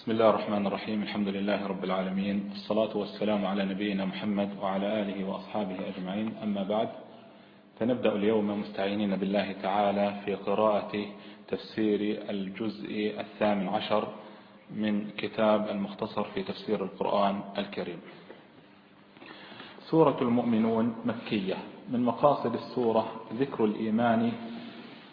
بسم الله الرحمن الرحيم الحمد لله رب العالمين الصلاة والسلام على نبينا محمد وعلى آله وأصحابه أجمعين أما بعد فنبدأ اليوم مستعينين بالله تعالى في قراءة تفسير الجزء الثامن عشر من كتاب المختصر في تفسير القرآن الكريم سورة المؤمنون مكية من مقاصد السورة ذكر الإيمان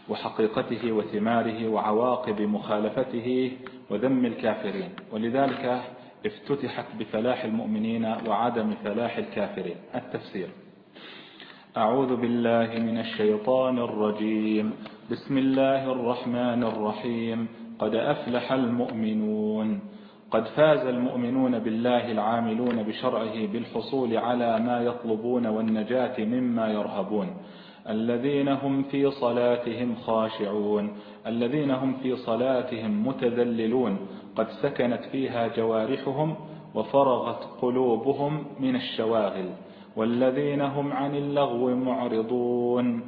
وحقيقته وثماره وعواقب مخالفته وذم الكافرين. ولذلك افتتحت بفلاح المؤمنين وعدم فلاح الكافرين. التفسير. أعوذ بالله من الشيطان الرجيم. بسم الله الرحمن الرحيم. قد أفلح المؤمنون. قد فاز المؤمنون بالله العاملون بشرعه بالحصول على ما يطلبون والنجاة مما يرهبون. الذين هم في صلاتهم خاشعون الذين هم في صلاتهم متذللون. قد سكنت فيها جوارحهم وفرغت قلوبهم من الشواغل. والذين هم عن اللغو معرضون.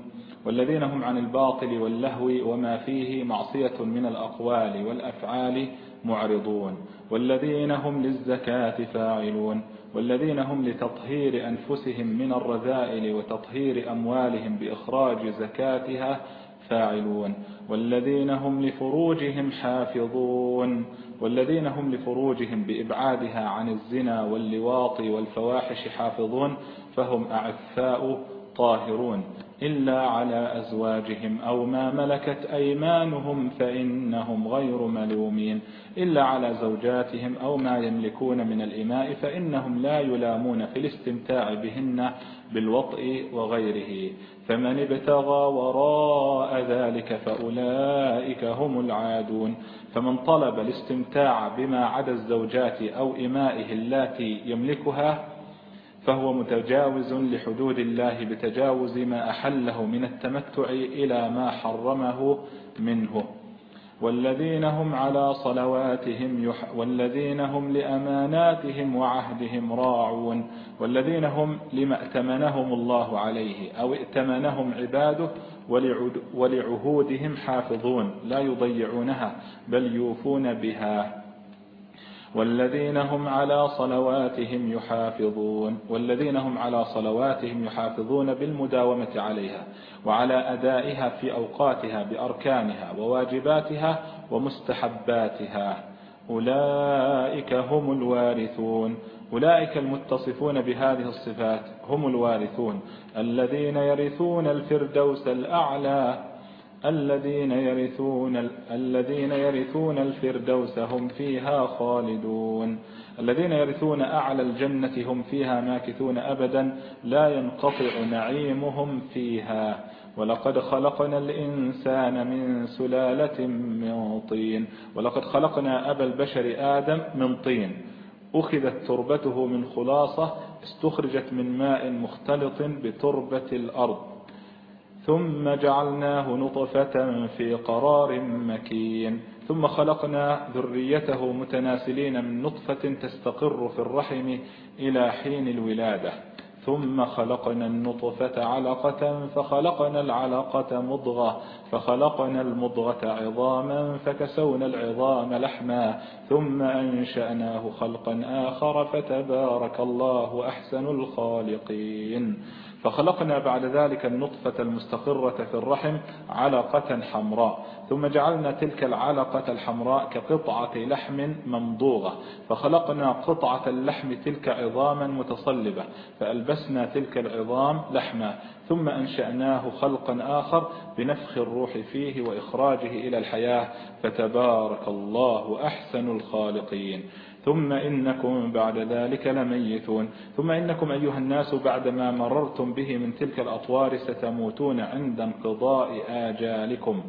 والذين هم عن الباطل واللهو وما فيه معصية من الأقوال والأفعال معرضون. والذين هم للزكاة فاعلون. والذين هم لتطهير أنفسهم من الرذائل وتطهير أموالهم بإخراج زكاتها فاعلون. والذين هم لفروجهم حافظون. والذين هم لفروجهم بإبعادها عن الزنا واللواط والفواحش حافظون. فهم أعفاء طاهرون. إلا على أزواجهم أو ما ملكت أيمانهم فإنهم غير ملومين. إلا على زوجاتهم أو ما يملكون من الإماء فإنهم لا يلامون في الاستمتاع بهن بالوطء وغيره. فمن ابتغى وراء ذلك فأولئك هم العادون. فمن طلب الاستمتاع بما عدا الزوجات أو إمائه اللاتي يملكها فهو متجاوز لحدود الله بتجاوز ما أحله من التمتع إلى ما حرمه منه. والذين هم على صلواتهم يح والذين هم لأماناتهم وعهدهم راعون. والذين هم لما ائتمنهم الله عليه أو ائتمنهم عباده ولعهودهم حافظون. لا يضيعونها بل يوفون بها. والذين هم على صلواتهم يحافظون والذين هم على صلواتهم يحافظون بالمداومة عليها وعلى أدائها في أوقاتها بأركانها وواجباتها ومستحباتها. أولئك هم الوارثون. أولئك المتصفون بهذه الصفات هم الوارثون. الذين يرثون الفردوس الأعلى الذين يرثون الذين يرثون الفردوس هم فيها خالدون. الذين يرثون أعلى الجنة هم فيها ماكثون أبدا لا ينقطع نعيمهم فيها. ولقد خلقنا الإنسان من سلالة من طين. ولقد خلقنا أبا البشر آدم من طين. أخذت تربته من خلاصة استخرجت من ماء مختلط بتربة الأرض. ثم جعلناه نطفة في قرار مكين. ثم خلقنا ذريته متناسلين من نطفة تستقر في الرحم إلى حين الولادة. ثم خلقنا النطفة علقة فخلقنا العلقة مضغة فخلقنا المضغة عظاما فكسونا العظام لحما. ثم أنشأناه خلقا آخر فتبارك الله أحسن الخالقين. فخلقنا بعد ذلك النطفة المستقرة في الرحم علقة حمراء ثم جعلنا تلك العلقة الحمراء كقطعة لحم ممضوغة فخلقنا قطعة اللحم تلك عظاما متصلبة فألبسنا تلك العظام لحما ثم أنشأناه خلقا آخر بنفخ الروح فيه وإخراجه إلى الحياة فتبارك الله أحسن الخالقين. ثم إنكم بعد ذلك لميتون. ثم إنكم أيها الناس بعدما مررتم به من تلك الأطوار ستموتون عند انقضاء آجالكم.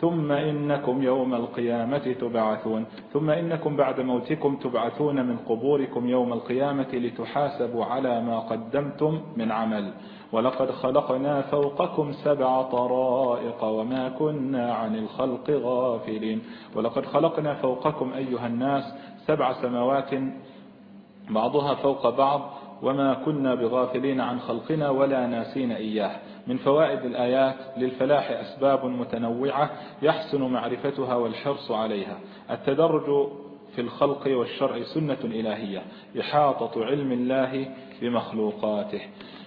ثم إنكم يوم القيامة تبعثون. ثم إنكم بعد موتكم تبعثون من قبوركم يوم القيامة لتحاسبوا على ما قدمتم من عمل. ولقد خلقنا فوقكم سبع طرائق وما كنا عن الخلق غافلين. ولقد خلقنا فوقكم أيها الناس سبع سماوات بعضها فوق بعض وما كنا بغافلين عن خلقنا ولا ناسين إياه. من فوائد الآيات للفلاح أسباب متنوعة يحسن معرفتها والحرص عليها. التدرج في الخلق والشرع سنة إلهية إحاطة علم الله بمخلوقاته.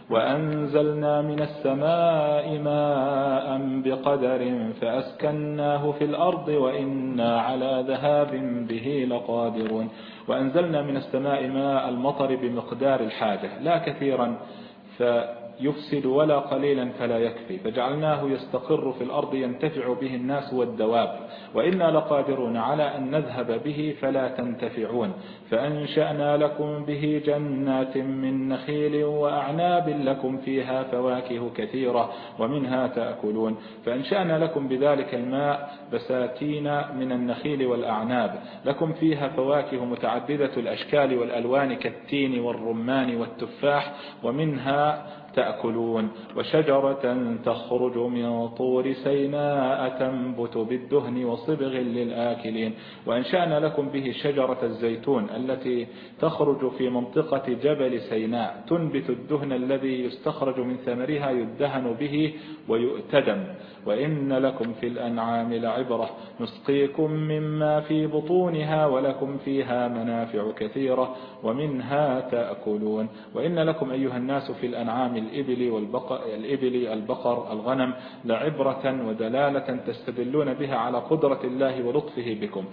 وأنزلنا من السماء ماء بقدر فأسكناه في الأرض وإنا على ذهاب به لقادرون. وأنزلنا من السماء ماء المطر بمقدار الحاجة لا كثيرا. يفسد ولا قليلا فلا يكفي. فجعلناه يستقر في الأرض ينتفع به الناس والدواب. وإنا لقادرون على أن نذهب به فلا تنتفعون. فأنشأنا لكم به جنات من نخيل وأعناب لكم فيها فواكه كثيرة ومنها تأكلون. فأنشأنا لكم بذلك الماء بساتين من النخيل والأعناب. لكم فيها فواكه متعددة الأشكال والألوان كالتين والرمان والتفاح ومنها تأكلون وشجرة تخرج من طور سيناء تنبت بالدهن وصبغ للآكلين. وأنشأنا لكم به شجرة الزيتون التي تخرج في منطقة جبل سيناء تنبت الدهن الذي يستخرج من ثمرها يدهن به ويؤتدم. وإن لكم في الأنعام لعبرة نسقيكم مما في بطونها ولكم فيها منافع كثيرة ومنها تأكلون. وإن لكم أيها الناس في الأنعام الإبل والبقر الإبل البقر الغنم لعبرة ودلالة تستدلون بها على قدرة الله ولطفه بكم.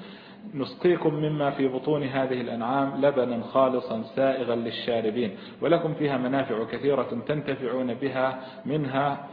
نسقيكم مما في بطون هذه الأنعام لبنا خالصا سائغا للشاربين ولكم فيها منافع كثيرة تنتفعون بها منها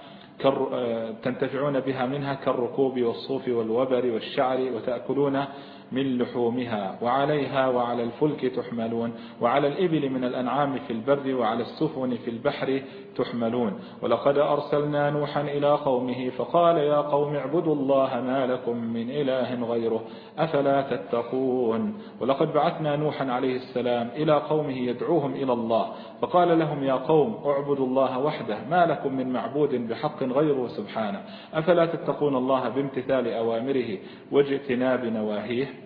تنتفعون بها منها كالركوب والصوف والوبر والشعر وتأكلون من لحومها وعليها وعلى الفلك تحملون وعلى الإبل من الأنعام في البر وعلى السفن في البحر تحملون. ولقد أرسلنا نوحا إلى قومه فقال يا قوم اعبدوا الله ما لكم من إله غيره أفلا تتقون؟ ولقد بعثنا نوحا عليه السلام إلى قومه يدعوهم إلى الله فقال لهم يا قوم اعبدوا الله وحده ما لكم من معبود بحق غيره سبحانه أفلا تتقون الله بامتثال أوامره واجتناب نواهيه؟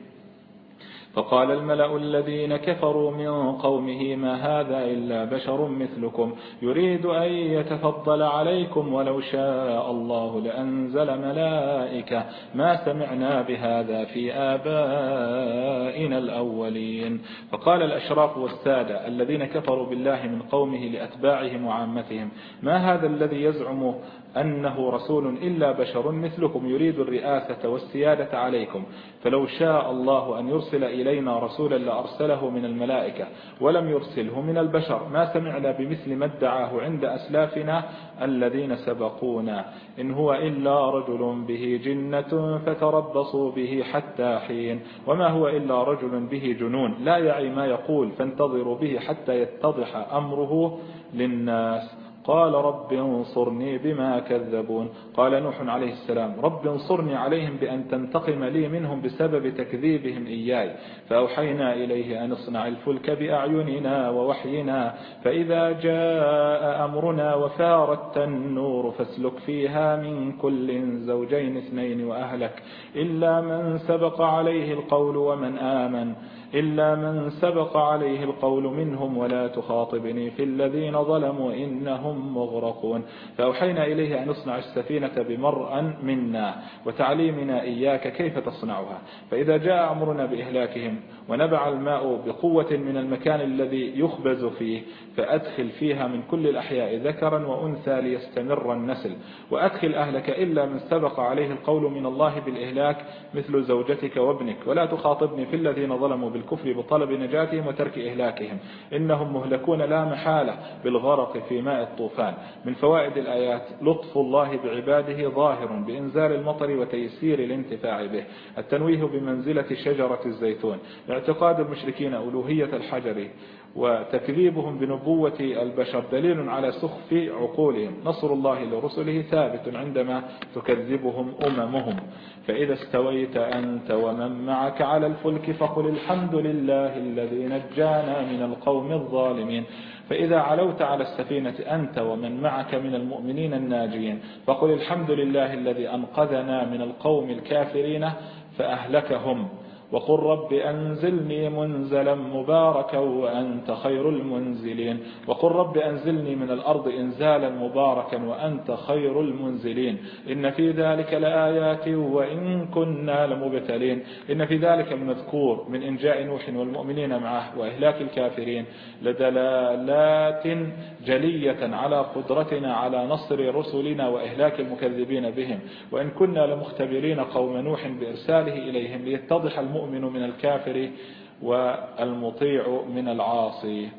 فقال الملأ الذين كفروا من قومه ما هذا إلا بشر مثلكم يريد أن يتفضل عليكم ولو شاء الله لأنزل ملائكة ما سمعنا بهذا في آبائنا الأولين. فقال الأشراف والسادة الذين كفروا بالله من قومه لأتباعهم وعامتهم ما هذا الذي يزعم أنه رسول إلا بشر مثلكم يريد الرئاسة والسيادة عليكم. فلو شاء الله أن يرسل إلينا رسولا لأرسله من الملائكة ولم يرسله من البشر. ما سمعنا بمثل ما ادعاه عند أسلافنا الذين سبقونا. إن هو إلا رجل به جنة فتربصوا به حتى حين. وما هو إلا رجل به جنون. لا يعي ما يقول فانتظروا به حتى يتضح أمره للناس. قال رب انصرني بما كذبون. قال نوح عليه السلام رب انصرني عليهم بأن تنتقم لي منهم بسبب تكذيبهم إياي. فأوحينا إليه أن اصنع الفلك بأعيننا ووحينا. فإذا جاء أمرنا وفارت النور فاسلك فيها من كل زوجين اثنين وأهلك. إلا من سبق عليه القول ومن آمن. إلا من سبق عليه القول منهم ولا تخاطبني في الذين ظلموا إنهم مغرقون. فأوحينا إليه أن نصنع السفينة بمرأ منا وتعليمنا إياك كيف تصنعها. فإذا جاء أمرنا بإهلاكهم ونبع الماء بقوة من المكان الذي يخبز فيه فأدخل فيها من كل الأحياء ذكرا وأنثى ليستمر النسل. وأدخل أهلك إلا من سبق عليه القول من الله بالإهلاك مثل زوجتك وابنك. ولا تخاطبني في الذين ظلموا بالكفر بطلب نجاتهم وترك إهلاكهم. إنهم مهلكون لا محالة بالغرق في ماء الطوفان. من فوائد الآيات لطف الله بعباده ظاهر بإنزال المطر وتيسير الانتفاع به. التنويه بمنزلة شجرة الزيتون. اعتقاد المشركين ألوهية الحجر وتكذيبهم بنبوة البشر دليل على سخف عقولهم. نصر الله لرسله ثابت عندما تكذبهم أممهم. فإذا استويت أنت ومن معك على الفلك فقل الحمد لله الذي نجانا من القوم الظالمين. فإذا علوت على السفينة أنت ومن معك من المؤمنين الناجين فقل الحمد لله الذي أنقذنا من القوم الكافرين فأهلكهم. وقل رب أنزلني منزلا مباركا وأنت خير المنزلين. وقل رب أنزلني من الأرض إنزالا مباركا وأنت خير المنزلين. إن في ذلك لآيات وإن كنا لمبتلين. إن في ذلك المذكور من إنجاء نوح والمؤمنين معه وإهلاك الكافرين. لدلالات جلية على قدرتنا على نصر رسلنا وإهلاك المكذبين بهم. وإن كنا لمختبرين قوم نوح بإرساله إليهم ليتضح المؤمن من الكافر والمطيع من العاصي.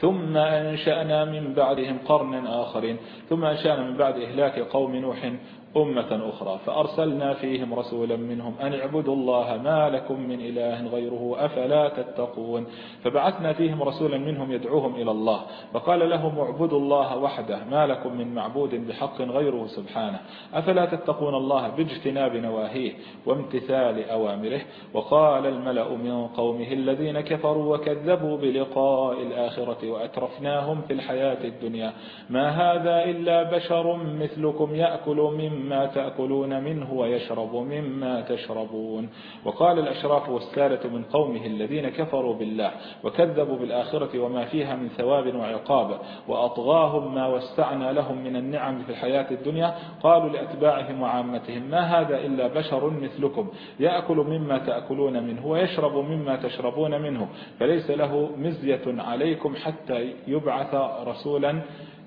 ثم أنشأنا من بعدهم قرنا آخرين. ثم أنشأنا من بعد إهلاك قوم نوح أمة أخرى. فأرسلنا فيهم رسولا منهم أن اعبدوا الله ما لكم من إله غيره أفلا تتقون. فبعثنا فيهم رسولا منهم يدعوهم إلى الله. فقال لهم اعبدوا الله وحده ما لكم من معبود بحق غيره سبحانه. أفلا تتقون الله باجتناب نواهيه وامتثال أوامره. وقال الملأ من قومه الذين كفروا وكذبوا بلقاء الآخرة وأترفناهم في الحياة الدنيا. ما هذا إلا بشر مثلكم يأكل من مما تأكلون منه ويشرب مما تشربون. وقال الأشراف والسالة من قومه الذين كفروا بالله وكذبوا بالآخرة وما فيها من ثواب وعقاب وأطغاهم ما وسعنا لهم من النعم في الحياة الدنيا قالوا لأتباعهم وعامتهم ما هذا إلا بشر مثلكم يأكل مما تأكلون منه ويشرب مما تشربون منه فليس له مزية عليكم حتى يبعث رسولا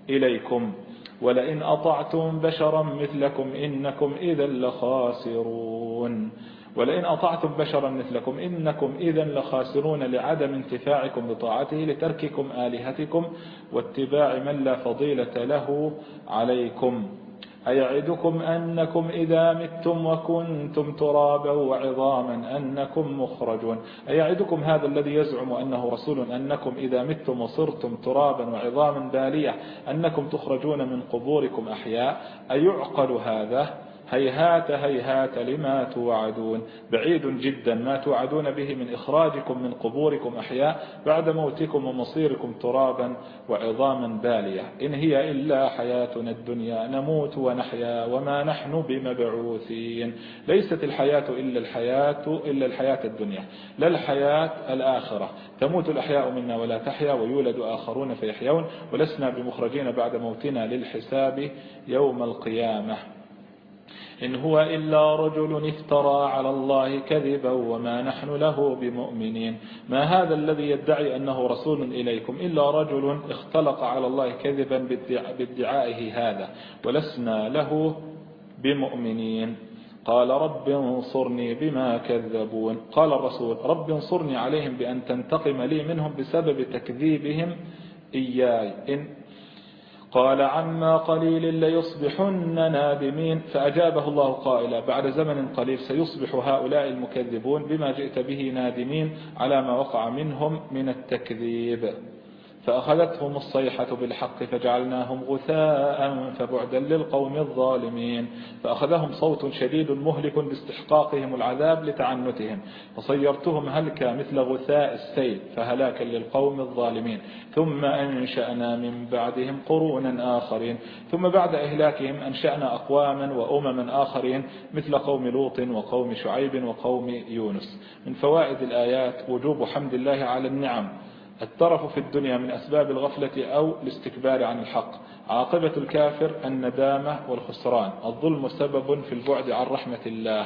إليكم. ولئن أطعتم بشرا مثلكم إنكم إذا لخاسرون. ولئن أطعتم بشرا مثلكم إنكم إذا لخاسرون لعدم انتفاعكم بطاعته لترككم آلهتكم واتباع من لا فضيلة له عليكم. أيعدكم أنكم إذا متم وكنتم ترابا وعظاما أنكم مخرجون. أيعدكم هذا الذي يزعم أنه رسول أنكم إذا متم وصرتم ترابا وعظاما بالية أنكم تخرجون من قبوركم أحياء. أيعقل هذا؟ هيهات هيهات لما توعدون. بعيد جدا ما توعدون به من إخراجكم من قبوركم أحياء بعد موتكم ومصيركم ترابا وعظاما بالية. إن هي إلا حياتنا الدنيا نموت ونحيا وما نحن بمبعوثين. ليست الحياة إلا الحياة إلا الحياة الدنيا. لا الحياة الآخرة. تموت الأحياء منا ولا تحيا ويولد آخرون فيحيون. ولسنا بمخرجين بعد موتنا للحساب يوم القيامة. إن هو إلا رجل افترى على الله كذبا وما نحن له بمؤمنين. ما هذا الذي يدعي أنه رسول إليكم؟ إلا رجل اختلق على الله كذبا بادعائه هذا ولسنا له بمؤمنين. قال رب انصرني بما كذبون. قال الرسول رب انصرني عليهم بأن تنتقم لي منهم بسبب تكذيبهم إياي. إن قال عما قليل ليصبحن نادمين فأجابه الله قائلا بعد زمن قليل سيصبح هؤلاء المكذبون بما جئت به نادمين على ما وقع منهم من التكذيب. فأخذتهم الصيحة بالحق فجعلناهم غثاء فبعدا للقوم الظالمين. فأخذهم صوت شديد مهلك باستحقاقهم العذاب لتعنتهم. فصيرتهم هلكا مثل غثاء السيل فهلاكا للقوم الظالمين. ثم أنشأنا من بعدهم قرونا آخرين. ثم بعد إهلاكهم أنشأنا أقواما وأمما آخرين مثل قوم لوط وقوم شعيب وقوم يونس. من فوائد الآيات وجوب حمد الله على النعم الترف في الدنيا من أسباب الغفلة أو الاستكبار عن الحق. عاقبة الكافر الندامة والخسران. الظلم سبب في البعد عن رحمة الله.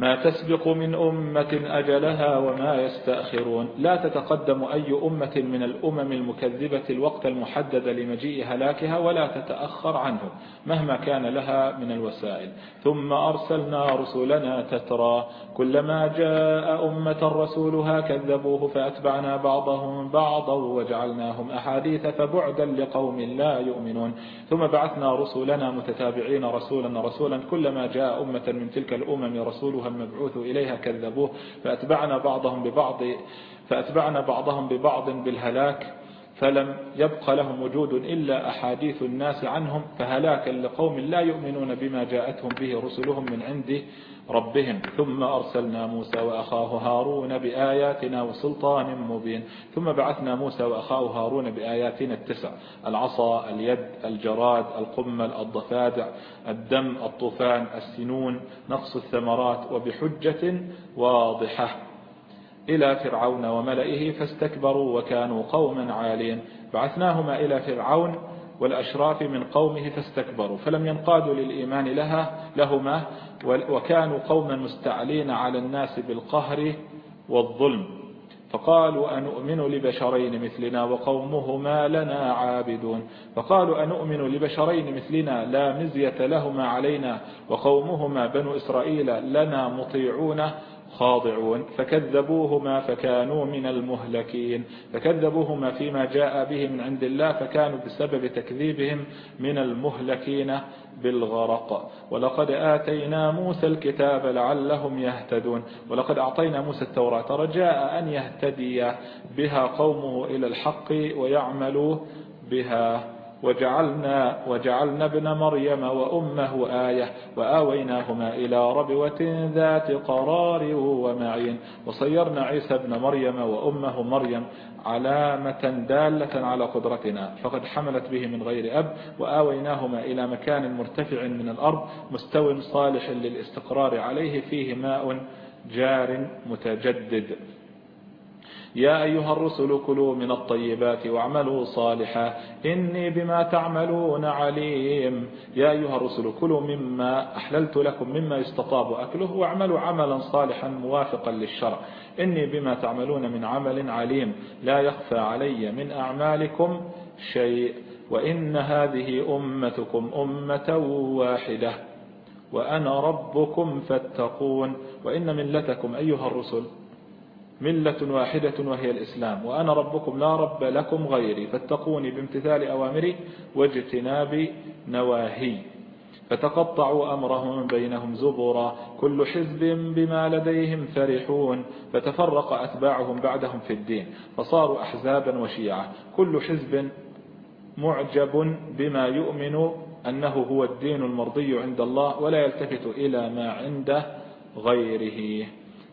ما تسبق من أمة أجلها وما يستأخرون. لا تتقدم أي أمة من الأمم المكذبة الوقت المحدد لمجيء هلاكها ولا تتأخر عنه مهما كان لها من الوسائل. ثم أرسلنا رسلنا تترى. كلما جاء أمة رسولها كذبوه فأتبعنا بعضهم بعضا وجعلناهم أحاديث فبعدا لقوم لا يؤمنون. ثم بعثنا رسلنا متتابعين رسولا رسولا كلما جاء أمة من تلك الأمم رسولها المبعوث إليها كذبوه فأتبعنا بعضهم ببعض فأتبعنا بعضهم ببعض بالهلاك فلم يبق لهم وجود إلا أحاديث الناس عنهم فهلاكا لقوم لا يؤمنون بما جاءتهم به رسلهم من عنده. ربهم. ثم أرسلنا موسى وأخاه هارون بآياتنا وسلطان مبين. ثم بعثنا موسى وأخاه هارون بآياتنا التسع. العصا اليد الجراد القمل الضفادع الدم الطوفان السنون نقص الثمرات وبحجة واضحة. إلى فرعون وملئه فاستكبروا وكانوا قوما عالين. بعثناهما إلى فرعون والأشراف من قومه فاستكبروا فلم ينقادوا للإيمان لها لهما وكانوا قوما مستعلين على الناس بالقهر والظلم. فقالوا أنؤمن لبشرين مثلنا وقومهما لنا عابدون. فقالوا أنؤمن لبشرين مثلنا لا مزية لهما علينا وقومهما بنو إسرائيل لنا مطيعون. خاضعون فكذبوهما فكانوا من المهلكين. فكذبوهما فيما جاء به من عند الله فكانوا بسبب تكذيبهم من المهلكين بالغرق. ولقد آتينا موسى الكتاب لعلهم يهتدون. ولقد أعطينا موسى التوراة رجاء أن يهتدي بها قومه إلى الحق ويعملوا بها. وجعلنا, وجعلنا ابن مريم وأمه آية وآويناهما إلى ربوة ذات قرار ومعين. وصيرنا عيسى ابن مريم وأمه مريم علامة دالة على قدرتنا فقد حملت به من غير أب. وآويناهما إلى مكان مرتفع من الأرض مستو صالح للاستقرار عليه فيه ماء جار متجدد. يا أيها الرسل كلوا من الطيبات واعملوا صالحا إني بما تعملون عليم. يا أيها الرسل كلوا مما أحللت لكم مما يستطاب أكله واعملوا عملا صالحا موافقا للشرع. إني بما تعملون من عمل عليم. لا يخفى علي من أعمالكم شيء وإن هذه أمتكم أمة واحدة. وأنا ربكم فاتقون. وإن ملتكم أيها الرسل ملة واحدة وهي الإسلام. وأنا ربكم لا رب لكم غيري. فاتقوني بامتثال أوامري واجتناب نواهي. فتقطعوا أمرهم بينهم زبرا. كل حزب بما لديهم فرحون. فتفرق أتباعهم بعدهم في الدين. فصاروا أحزابا وشيعة. كل حزب معجب بما يؤمن أنه هو الدين المرضي عند الله ولا يلتفت إلى ما عنده غيره.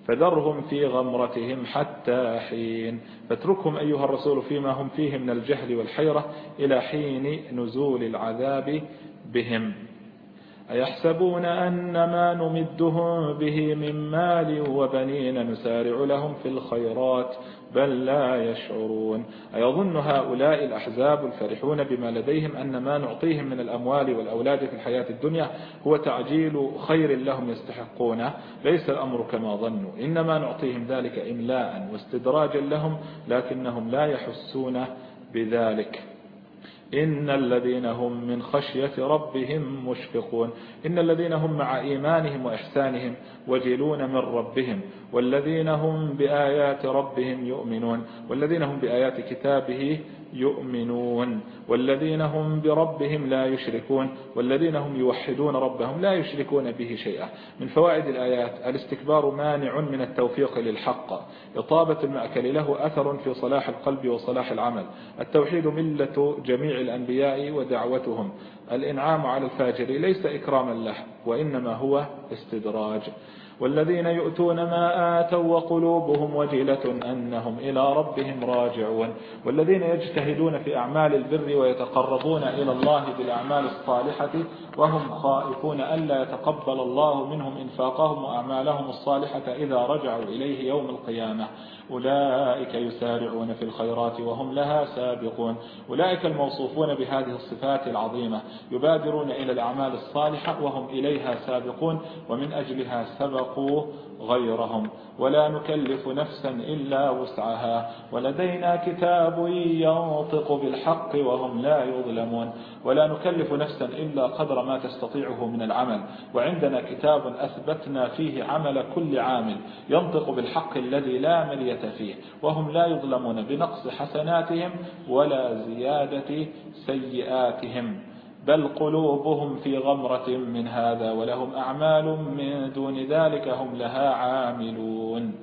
فذرهم في غمرتهم حتى حين. فاتركهم أيها الرسول فيما هم فيه من الجهل والحيرة إلى حين نزول العذاب بهم. أيحسبون أن ما نمدهم به من مال وبنين نسارع لهم في الخيرات بل لا يشعرون. أيظن هؤلاء الأحزاب الفرحون بما لديهم أن ما نعطيهم من الأموال والأولاد في الحياة الدنيا هو تعجيل خير لهم يستحقونه. ليس الأمر كما ظنوا. إنما نعطيهم ذلك إملاء واستدراجا لهم لكنهم لا يحسون بذلك. إن الذين هم من خشية ربهم مشفقون. إن الذين هم مع إيمانهم وإحسانهم وجلون من ربهم. والذين هم بآيات ربهم يؤمنون. والذين هم بآيات كتابه يؤمنون والذين هم بربهم لا يشركون والذين هم يوحدون ربهم لا يشركون به شيئا. من فوائد الآيات الاستكبار مانع من التوفيق للحق. إطابة المأكل له أثر في صلاح القلب وصلاح العمل. التوحيد ملة جميع الأنبياء ودعوتهم. الإنعام على الفاجر ليس إكراما له وإنما هو استدراج. والذين يؤتون ما آتوا وقلوبهم وجلة أنهم إلى ربهم راجعون والذين يجتهدون في أعمال البر ويتقربون إلى الله بالأعمال الصالحة وهم خائفون ألا يتقبل الله منهم إنفاقهم وأعمالهم الصالحة إذا رجعوا إليه يوم القيامة أولئك يسارعون في الخيرات وهم لها سابقون. أولئك الموصوفون بهذه الصفات العظيمة يبادرون إلى الأعمال الصالحة وهم إليها سابقون ومن أجلها سبقوا غيرهم ولا نكلف نفسا إلا وسعها ولدينا كتاب ينطق بالحق وهم لا يظلمون ولا نكلف نفسا إلا قدر ما تستطيعه من العمل وعندنا كتاب أثبتنا فيه عمل كل عامل ينطق بالحق الذي لا ملية فيه وهم لا يظلمون بنقص حسناتهم ولا زيادة سيئاتهم بل قلوبهم في غمرة من هذا ولهم أعمال من دون ذلك هم لها عاملون.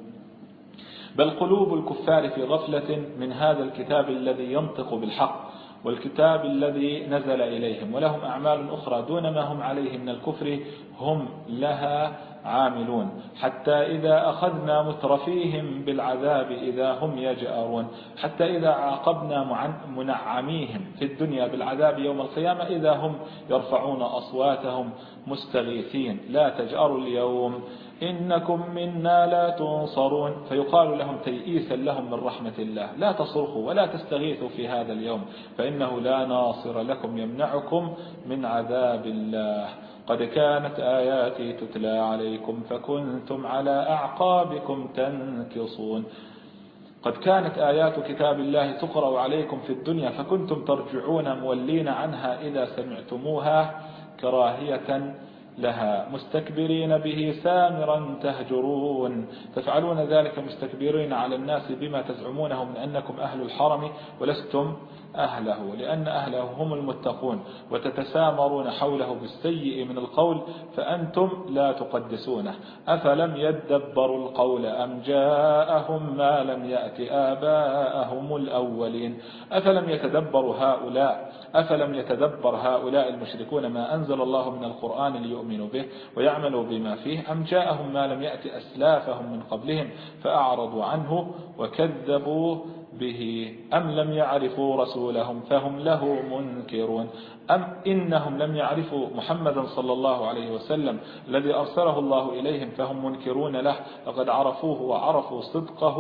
بل قلوب الكفار في غفلة من هذا الكتاب الذي ينطق بالحق والكتاب الذي نزل إليهم ولهم أعمال أخرى دون ما هم عليه من الكفر هم لها عاملون حتى إذا أخذنا مترفيهم بالعذاب إذا هم يجأرون حتى إذا عاقبنا منعميهم في الدنيا بالعذاب يوم القيامة إذا هم يرفعون أصواتهم مستغيثين. لا تجأروا اليوم إنكم منا لا تنصرون. فيقال لهم تيئيسا لهم من رحمة الله لا تصرخوا ولا تستغيثوا في هذا اليوم فإنه لا ناصر لكم يمنعكم من عذاب الله. قد كانت آياتي تتلى عليكم فكنتم على أعقابكم تنكصون. قد كانت آيات كتاب الله تقرأ عليكم في الدنيا فكنتم ترجعون مولين عنها إذا سمعتموها كراهية لها مستكبرين به سامرا تهجرون. تفعلون ذلك مستكبرين على الناس بما تزعمونه من أنكم أهل الحرم ولستم أهله لأن أهله هم المتقون وتتسامرون حوله بالسيء من القول فأنتم لا تقدسونه. أفلم يدبروا القول أم جاءهم ما لم يأت آباءهم الأولين؟ أفلم يتدبروا هؤلاء؟ أفلم يتدبر هؤلاء المشركون ما أنزل الله من القرآن ليؤمنوا به ويعملوا بما فيه؟ أم جاءهم ما لم يأت أسلافهم من قبلهم فأعرضوا عنه وكذبوا به أم لم يعرفوا رسولهم فهم له منكرون أم إنهم لم يعرفوا محمدا صلى الله عليه وسلم الذي أرسله الله إليهم فهم منكرون له لقد عرفوه وعرفوا صدقه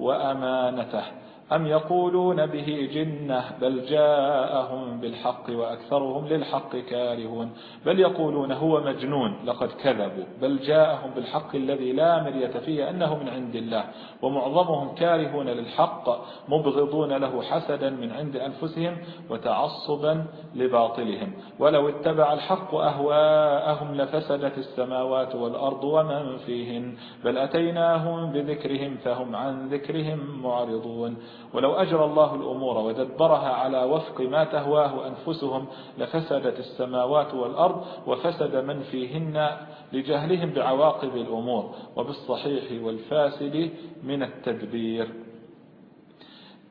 وأمانته. أم يقولون به جنة بل جاءهم بالحق وأكثرهم للحق كارهون بل يقولون هو مجنون لقد كذبوا بل جاءهم بالحق الذي لا مرية فيه أنه من عند الله ومعظمهم كارهون للحق مبغضون له حسدا من عند أنفسهم وتعصبا لباطلهم ولو اتبع الحق أهواءهم لفسدت السماوات والأرض ومن فيهن بل أتيناهم بذكرهم فهم عن ذكرهم معرضون ولو أجرى الله الأمور ودبرها على وفق ما تهواه أنفسهم لفسدت السماوات والأرض وفسد من فيهن لجهلهم بعواقب الأمور وبالصحيح والفاسد من التدبير.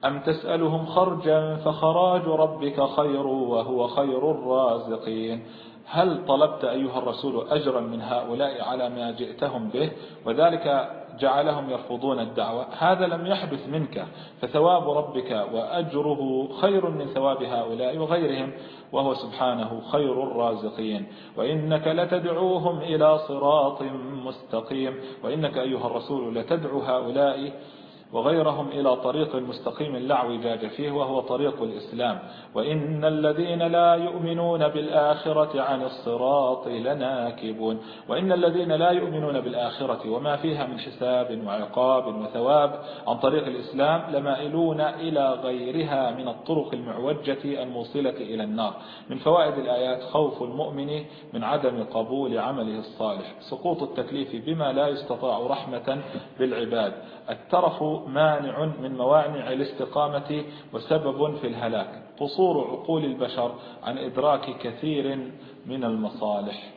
أم تسألهم خرجا فخراج ربك خير وهو خير الرازقين. هل طلبت أيها الرسول أجرا من هؤلاء على ما جئتهم به؟ وذلك جعلهم يرفضون الدعوة. هذا لم يحدث منك فثواب ربك وأجره خير من ثواب هؤلاء وغيرهم وهو سبحانه خير الرازقين. وإنك لتدعوهم إلى صراط مستقيم. وإنك أيها الرسول لتدعو هؤلاء وغيرهم إلى طريق مستقيم لا اعوجاج فيه وهو طريق الإسلام. وإن الذين لا يؤمنون بالآخرة عن الصراط لناكبون. وإن الذين لا يؤمنون بالآخرة وما فيها من حساب وعقاب وثواب عن طريق الإسلام لمائلون إلى غيرها من الطرق المعوجة الموصلة إلى النار. من فوائد الآيات خوف المؤمن من عدم قبول عمله الصالح. سقوط التكليف بما لا يستطاع رحمة بالعباد. الترف مانع من موانع الاستقامة وسبب في الهلاك قصور عقول البشر عن إدراك كثير من المصالح.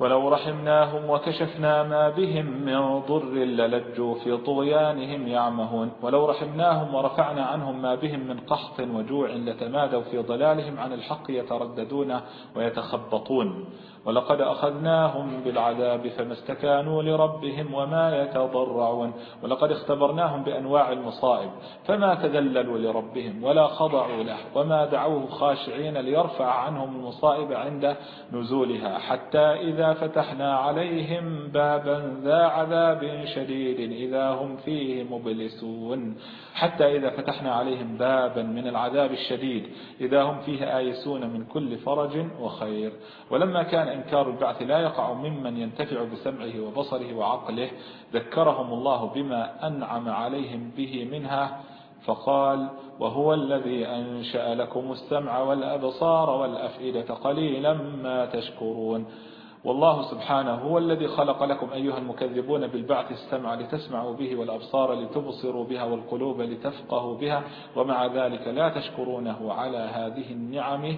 ولو رحمناهم وكشفنا ما بهم من ضر للجوا في طغيانهم يعمهون. ولو رحمناهم ورفعنا عنهم ما بهم من قحط وجوع لتمادوا في ضلالهم عن الحق يترددون ويتخبطون. ولقد أخذناهم بالعذاب فما استكانوا لربهم وما يتضرعون. ولقد اختبرناهم بأنواع المصائب فما تذللوا لربهم ولا خضعوا له وما دعوه خاشعين ليرفع عنهم المصائب عند نزولها حتى إذا فتحنا عليهم بابا ذا عذاب شديد إذا هم فيه مبلسون. حتى إذا فتحنا عليهم بابا من العذاب الشديد إذا هم فيه آيسون من كل فرج وخير. ولما كان إنكار البعث لا يقع ممن ينتفع بسمعه وبصره وعقله. ذكرهم الله بما أنعم عليهم به منها فقال وهو الذي أنشأ لكم السمع والأبصار والأفئدة قليلا ما تشكرون. والله سبحانه هو الذي خلق لكم أيها المكذبون بالبعث السمع لتسمعوا به والأبصار لتبصروا بها والقلوب لتفقهوا بها ومع ذلك لا تشكرونه على هذه النعم.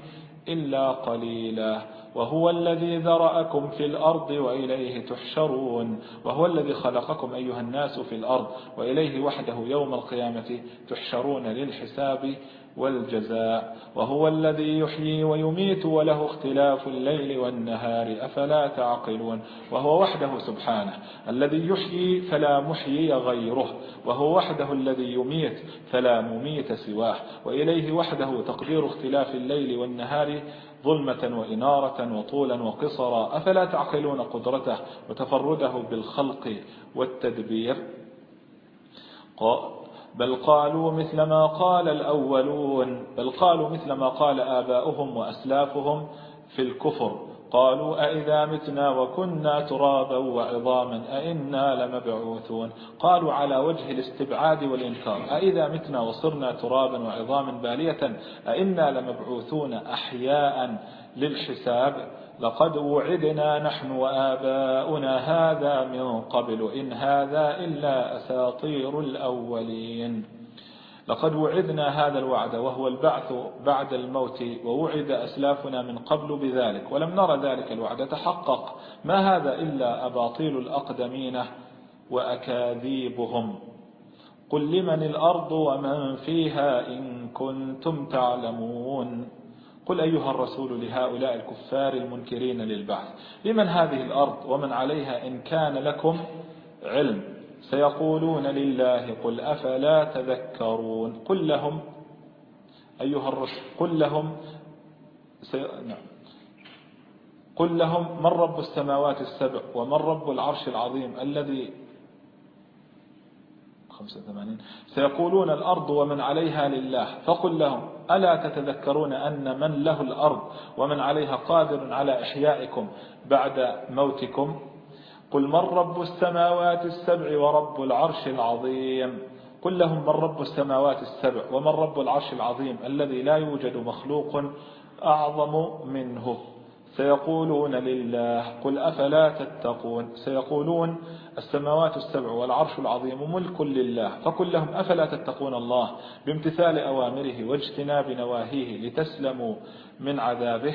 إلا قليلا. وهو الذي ذرأكم في الأرض وإليه تحشرون. وهو الذي خلقكم أيها الناس في الأرض وإليه وحده يوم القيامة تحشرون للحساب والجزاء وهو الذي يحيي ويميت وله اختلاف الليل والنهار أفلا تعقلون؟ وهو وحده سبحانه الذي يحيي فلا محيي غيره وهو وحده الذي يميت فلا مميت سواه وإليه وحده تقدير اختلاف الليل والنهار ظلمة وإنارة وطولا وقصرا أفلا تعقلون قدرته وتفرده بالخلق والتدبير؟ بل قالوا مثل ما قال الأولون بل قالوا مثل ما قال آباؤهم وأسلافهم في الكفر. قالوا أئذا متنا وكنا ترابا وعظاما أئنا لمبعوثون. قالوا على وجه الاستبعاد والإنكار أئذا متنا وصرنا ترابا وعظاما بالية أئنا لمبعوثون أحياء للحساب. لقد وعدنا نحن وآباؤنا هذا من قبل إن هذا إلا أساطير الأولين. لقد وعدنا هذا الوعد وهو البعث بعد الموت ووعد أسلافنا من قبل بذلك ولم نرى ذلك الوعد تحقق. ما هذا إلا أباطيل الأقدمين وأكاذيبهم. قل لمن الأرض ومن فيها إن كنتم تعلمون. قل أيها الرسول لهؤلاء الكفار المنكرين للبعث لمن هذه الأرض ومن عليها إن كان لكم علم؟ سيقولون لله قل أفلا تذكرون؟ قل لهم أيها الرسول قل لهم سي... نعم. قل لهم من رب السماوات السبع ومن رب العرش العظيم الذي 85 سيقولون الأرض ومن عليها لله. فقل لهم ألا تتذكرون أن من له الأرض ومن عليها قادر على إحيائكم بعد موتكم؟ قل من رب السماوات السبع ورب العرش العظيم؟ قل لهم من رب السماوات السبع ومن رب العرش العظيم الذي لا يوجد مخلوق أعظم منه؟ سيقولون لله قل أفلا تتقون؟ سيقولون السماوات السبع والعرش العظيم ملك لله فقل لهم أفلا تتقون الله؟ بامتثال أوامره واجتناب نواهيه لتسلموا من عذابه.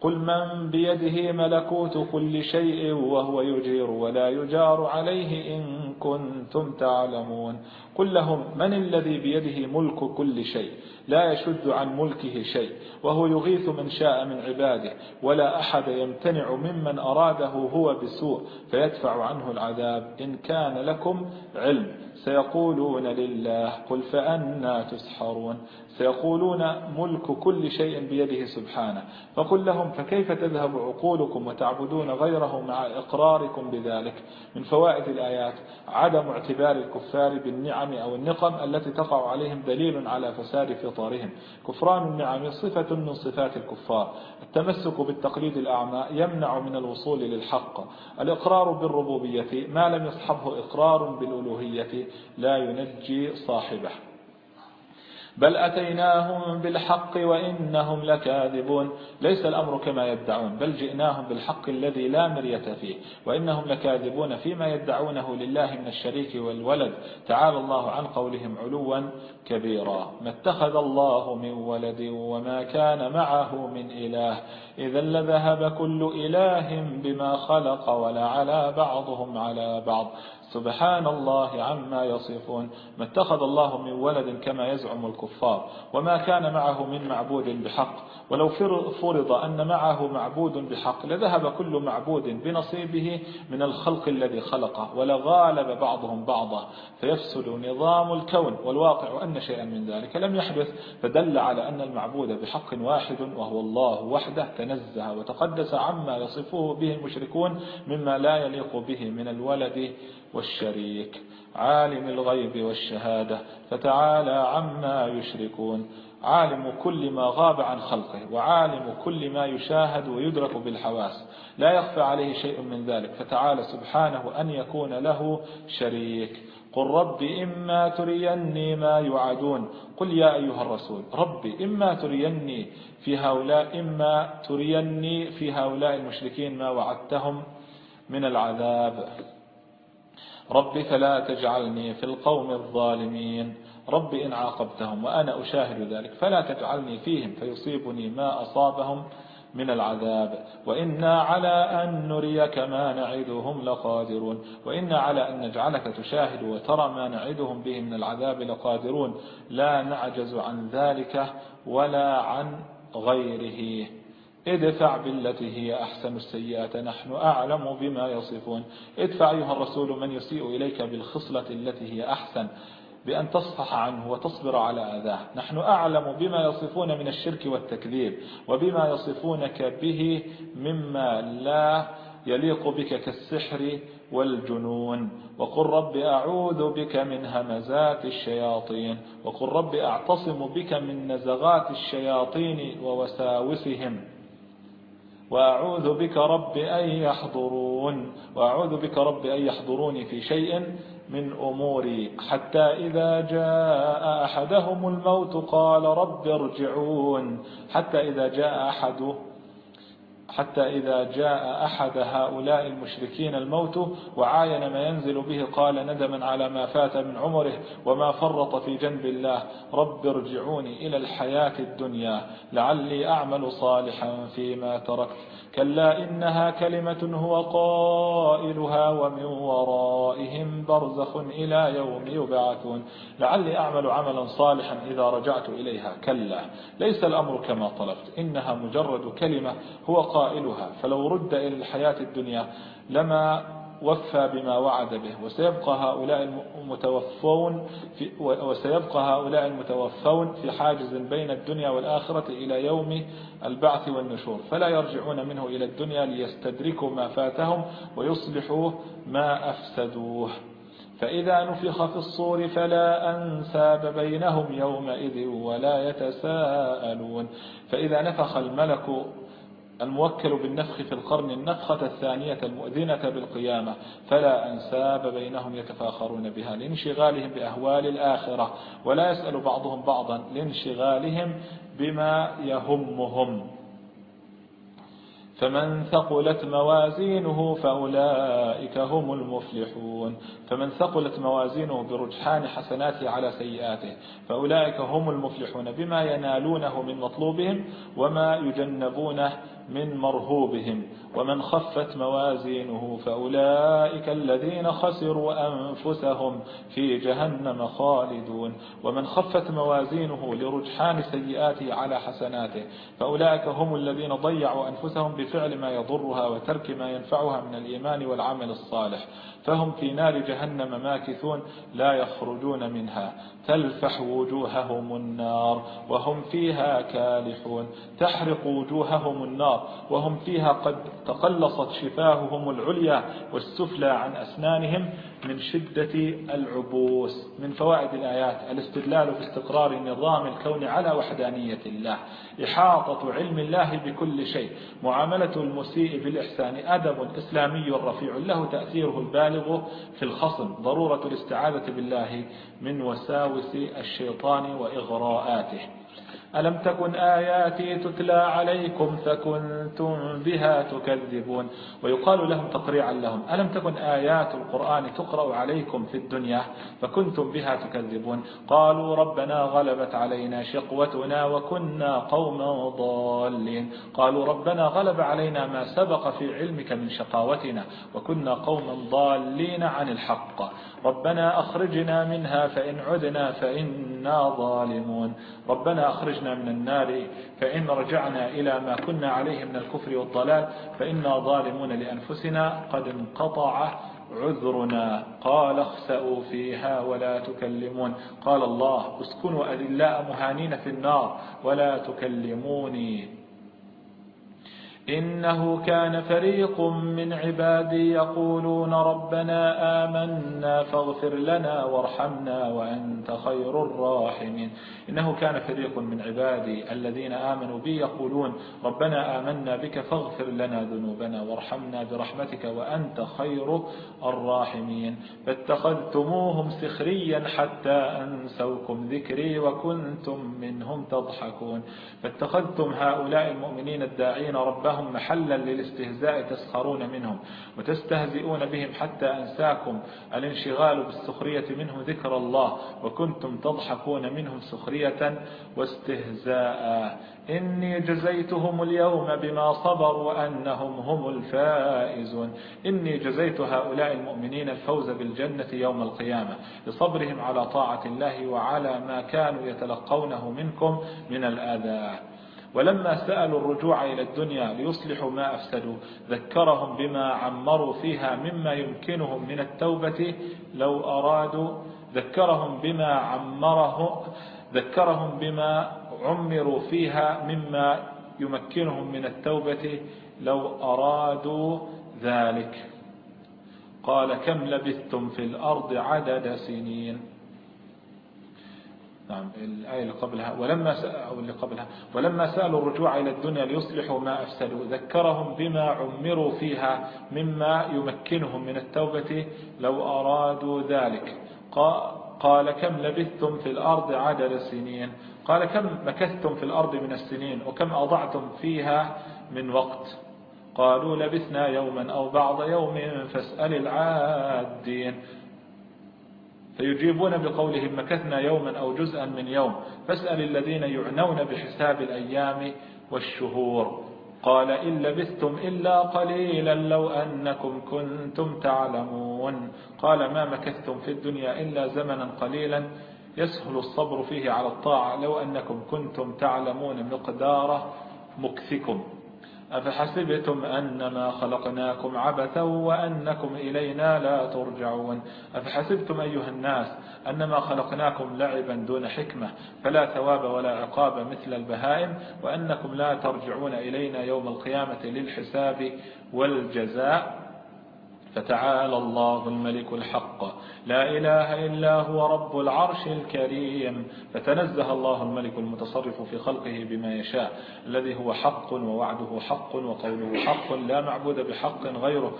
قل من بيده ملكوت كل شيء وهو يجير ولا يجار عليه إن كنتم تعلمون. قل لهم من الذي بيده ملك كل شيء؟ لا يشد عن ملكه شيء وهو يغيث من شاء من عباده ولا أحد يمتنع ممن أراده هو بسوء فيدفع عنه العذاب. إن كان لكم علم سيقولون لله قل فأنا تسحرون. سيقولون ملك كل شيء بيده سبحانه. فقل لهم فكيف تذهب عقولكم وتعبدون غيره مع إقراركم بذلك؟ من فوائد الآيات عدم اعتبار الكفار بالنعم أو النقم التي تقع عليهم دليل على فساد فطارهم كفران النعم صفة من صفات الكفار. التمسك بالتقليد الأعمى يمنع من الوصول للحق. الإقرار بالربوبية ما لم يصحبه إقرار بالألوهية لا ينجي صاحبه. بل أتيناهم بالحق وإنهم لكاذبون. ليس الأمر كما يدعون بل جئناهم بالحق الذي لا مرية فيه وإنهم لكاذبون فيما يدعونه لله من الشريك والولد. تعالى الله عن قولهم علوا كبيرا. ما اتخذ الله من ولد وما كان معه من إله. إذا لذهب كل إله بما خلق ولا على بعضهم على بعض. سبحان الله عما يصفون. ما اتخذ الله من ولد كما يزعم الكفار وما كان معه من معبود بحق. ولو فرض أن معه معبود بحق لذهب كل معبود بنصيبه من الخلق الذي خلقه ولغالب بعضهم بعضا. فيفسد نظام الكون والواقع أن شيئا من ذلك لم يحدث. فدل على أن المعبود بحق واحد وهو الله وحده تنزه وتقدس عما يصفه به المشركون مما لا يليق به من الولد. والشريك. عالم الغيب والشهادة فتعالى عما يشركون. عالم كل ما غاب عن خلقه وعالم كل ما يشاهد ويدرك بالحواس. لا يخفى عليه شيء من ذلك فتعالى سبحانه أن يكون له شريك. قل رب إما تريني ما يعدون قل يا أيها الرسول رب إما تريني في هؤلاء إما تريني في هؤلاء المشركين ما وعدتهم من العذاب. رب فلا تجعلني في القوم الظالمين. رب إن عاقبتهم وأنا أشاهد ذلك فلا تجعلني فيهم فيصيبني ما أصابهم من العذاب. وإنا على أن نريك ما نعدهم لقادرون. وإنا على أن نجعلك تشاهد وترى ما نعدهم به من العذاب لقادرون. لا نعجز عن ذلك ولا عن غيره. ادفع بالتي هي أحسن السيئة نحن أعلم بما يصفون. ادفع أيها الرسول من يسيء إليك بالخصلة التي هي أحسن بأن تصفح عنه وتصبر على أذاه. نحن أعلم بما يصفون من الشرك والتكذيب وبما يصفونك به مما لا يليق بك كالسحر والجنون. وقل رب أعوذ بك من همزات الشياطين وقل رب أعتصم بك من نزغات الشياطين ووساوسهم. وأعوذ بك رب أن يحضرون وأعوذ بك رب أن يحضروني في شيء من أموري. حتى إذا جاء أحدهم الموت قال رب ارجعون. حتى إذا جاء أحد حتى إذا جاء أحد هؤلاء المشركين الموت وعاين ما ينزل به قال ندما على ما فات من عمره وما فرط في جنب الله. رب ارجعوني إلى الحياة الدنيا لعلي أعمل صالحا فيما تركت. كلا إنها كلمة هو قائلها ومن ورائهم برزخ إلى يوم يبعثون. لعلي أعمل عملا صالحا إذا رجعت إليها. كلا ليس الأمر كما طلبت. إنها مجرد كلمة هو قائلها. فلو رد إلى الحياة الدنيا لما وفى بما وعد به. وسيبقى هؤلاء المتوفون في وسيبقى هؤلاء المتوفون في حاجز بين الدنيا والآخرة إلى يوم البعث والنشور. فلا يرجعون منه إلى الدنيا ليستدركوا ما فاتهم ويصلحوا ما أفسدوه. فإذا نفخ في الصور فلا أنساب بينهم يومئذ ولا يتساءلون. فإذا نفخ الملك الموكل بالنفخ في القرن النفخة الثانية المؤذنة بالقيامة فلا أنساب بينهم يتفاخرون بها لانشغالهم بأهوال الآخرة ولا يسأل بعضهم بعضا لانشغالهم بما يهمهم. فمن ثقلت موازينه فأولئك هم المفلحون. فمن ثقلت موازينه برجحان حسناته على سيئاته فأولئك هم المفلحون بما ينالونه من مطلوبهم وما يجنبونه من مرهوبهم ومن خفت موازينه فأولئك الذين خسروا أنفسهم في جهنم خالدون ومن خفت موازينه لرجحان سيئاته على حسناته فأولئك هم الذين ضيعوا أنفسهم بفعل ما يضرها وترك ما ينفعها من الإيمان والعمل الصالح فهم في نار جهنم ماكثون لا يخرجون منها. تلفح وجوههم النار وهم فيها كالحون. تحرق وجوههم النار وهم فيها قد تقلصت شفاههم العليا والسفلى عن أسنانهم. من شدة العبوس من فوائد الآيات. الاستدلال في استقرار نظام الكون على وحدانية الله. إحاطة علم الله بكل شيء. معاملة المسيء بالإحسان. أدب إسلامي رفيع. له تأثيره البالغ في الخصم. ضرورة الاستعاذة بالله من وساوس الشيطان وإغراءاته. ألم تكن آياتي تتلى عليكم فكنتم بها تكذبون؟ ويقال لهم تقريعا لهم ألم تكن آيات القرآن تقرأ عليكم في الدنيا فكنتم بها تكذبون؟ قالوا ربنا غلبت علينا شقوتنا وكنا قوما ضالين. قالوا ربنا غلب علينا ما سبق في علمك من شقاوتنا وكنا قوما ضالين عن الحق. ربنا أخرجنا منها فإن عدنا فإنا ظالمون. ربنا أخرجنا من النار فإن رجعنا إلى ما كنا عليه من الكفر والضلال فإنا ظالمون لأنفسنا قد انقطع عذرنا. قال اخسأوا فيها ولا تكلمون. قال الله اسكنوا أذلاء مهانين في النار ولا تكلموني. إنه كان فريق من عبادي يقولون ربنا آمنا فاغفر لنا وارحمنا وأنت خير الراحمين. إنه كان فريق من عبادي الذين آمنوا بي يقولون ربنا آمنا بك فاغفر لنا ذنوبنا وارحمنا برحمتك وأنت خير الراحمين. فاتخذتموهم سخريا حتى أنسوكم ذكري وكنتم منهم تضحكون. فاتخذتم هؤلاء المؤمنين الداعين ربهم جعلهم محلا للاستهزاء تسخرون منهم وتستهزئون بهم حتى أنساكم الانشغال بالسخرية منه ذكر الله وكنتم تضحكون منهم سخرية واستهزاء. إني جزيتهم اليوم بما صبروا أنهم هم الفائزون. إني جزيت هؤلاء المؤمنين الفوز بالجنة يوم القيامة لصبرهم على طاعة الله وعلى ما كانوا يتلقونه منكم من الآذى. ولما سألوا الرجوع إلى الدنيا ليصلحوا ما أفسدوا ذكرهم بما عمروا فيها مما يمكنهم من التوبة لو أرادوا ذكرهم بما عمره ذكرهم بما عمروا فيها مما يمكنهم من التوبة لو أرادوا ذلك. قال كم لبثتم في الأرض عدد سنين؟ نعم الآية اللي قبلها ولما أو اللي قبلها ولما سألوا الرجوع إلى الدنيا ليصلحوا ما أفسدوا ذكرهم بما عمروا فيها مما يمكنهم من التوبة لو أرادوا ذلك. قال كم لبثتم في الأرض عدد سنين؟ قال كم مكثتم في الأرض من السنين؟ وكم أضعتم فيها من وقت؟ قالوا لبثنا يوما أو بعض يوم فاسأل العادين. فيجيبون بقولهم مكثنا يوما أو جزءا من يوم. فاسأل الذين يعنون بحساب الأيام والشهور. قال إن لبثتم إلا قليلا لو أنكم كنتم تعلمون. قال ما مكثتم في الدنيا إلا زمنا قليلا يسهل الصبر فيه على الطاعة. لو أنكم كنتم تعلمون مقدار مكثكم. أفحسبتم أنما خلقناكم عبثا وأنكم إلينا لا ترجعون؟ أفحسبتم أيها الناس أنما خلقناكم لعبا دون حكمة فلا ثواب ولا عقاب مثل البهائم وأنكم لا ترجعون إلينا يوم القيامة للحساب والجزاء. فتعالى الله الملك الحق. لا إله إلا هو رب العرش الكريم. فتنزه الله الملك المتصرف في خلقه بما يشاء. الذي هو حق ووعده حق وقوله حق. لا معبود بحق غيره.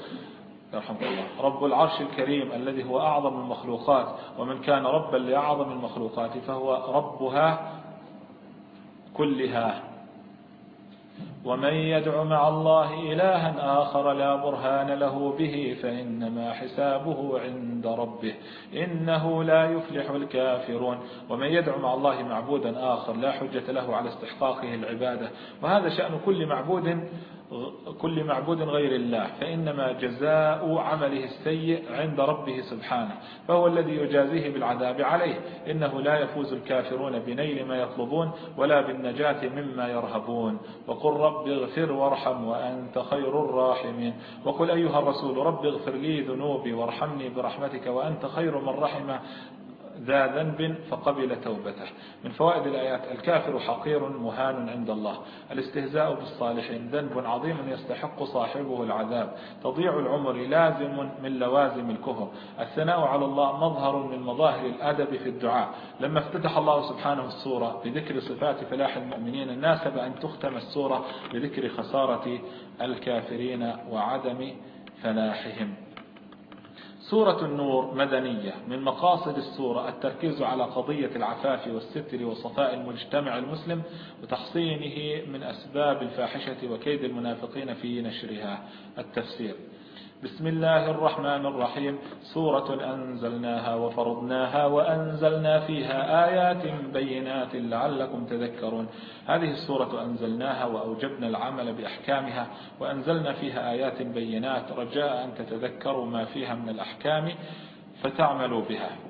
الله. رب العرش الكريم الذي هو أعظم المخلوقات. ومن كان ربا لأعظم المخلوقات فهو ربها كلها. ومن يدع مع الله إلها آخر لا برهان له به فإنما حسابه عند ربه إنه لا يفلح الكافرون. ومن يدع مع الله معبودا آخر لا حجة له على استحقاقه العبادة. وهذا شأن كل معبود كل معبود غير الله فإنما جزاء عمله السيء عند ربه سبحانه فهو الذي يجازيه بالعذاب عليه. إنه لا يفوز الكافرون بنيل ما يطلبون ولا بالنجاة مما يرهبون. وقل رب اغفر وارحم وأنت خير الراحمين. وقل أيها الرسول رب اغفر لي ذنوبي وارحمني برحمتك وأنت خير من رحم ذا ذنب فقبل توبته. من فوائد الآيات الكافر حقير مهان عند الله. الاستهزاء بالصالحين ذنب عظيم يستحق صاحبه العذاب. تضيع العمر لازم من لوازم الكفر. الثناء على الله مظهر من مظاهر الأدب في الدعاء. لما افتتح الله سبحانه السورة بذكر صفات فلاح المؤمنين ناسب أن تختم السورة بذكر خسارة الكافرين وعدم فلاحهم. سورة النور مدنية من مقاصد السورة التركيز على قضية العفاف والستر وصفاء المجتمع المسلم وتحصينه من أسباب الفاحشة وكيد المنافقين في نشرها. التفسير. بسم الله الرحمن الرحيم. سورة أنزلناها وفرضناها وأنزلنا فيها آيات بينات لعلكم تذكرون. هذه السورة أنزلناها وأوجبنا العمل بأحكامها وأنزلنا فيها آيات بينات رجاء أن تتذكروا ما فيها من الأحكام فتعملوا بها.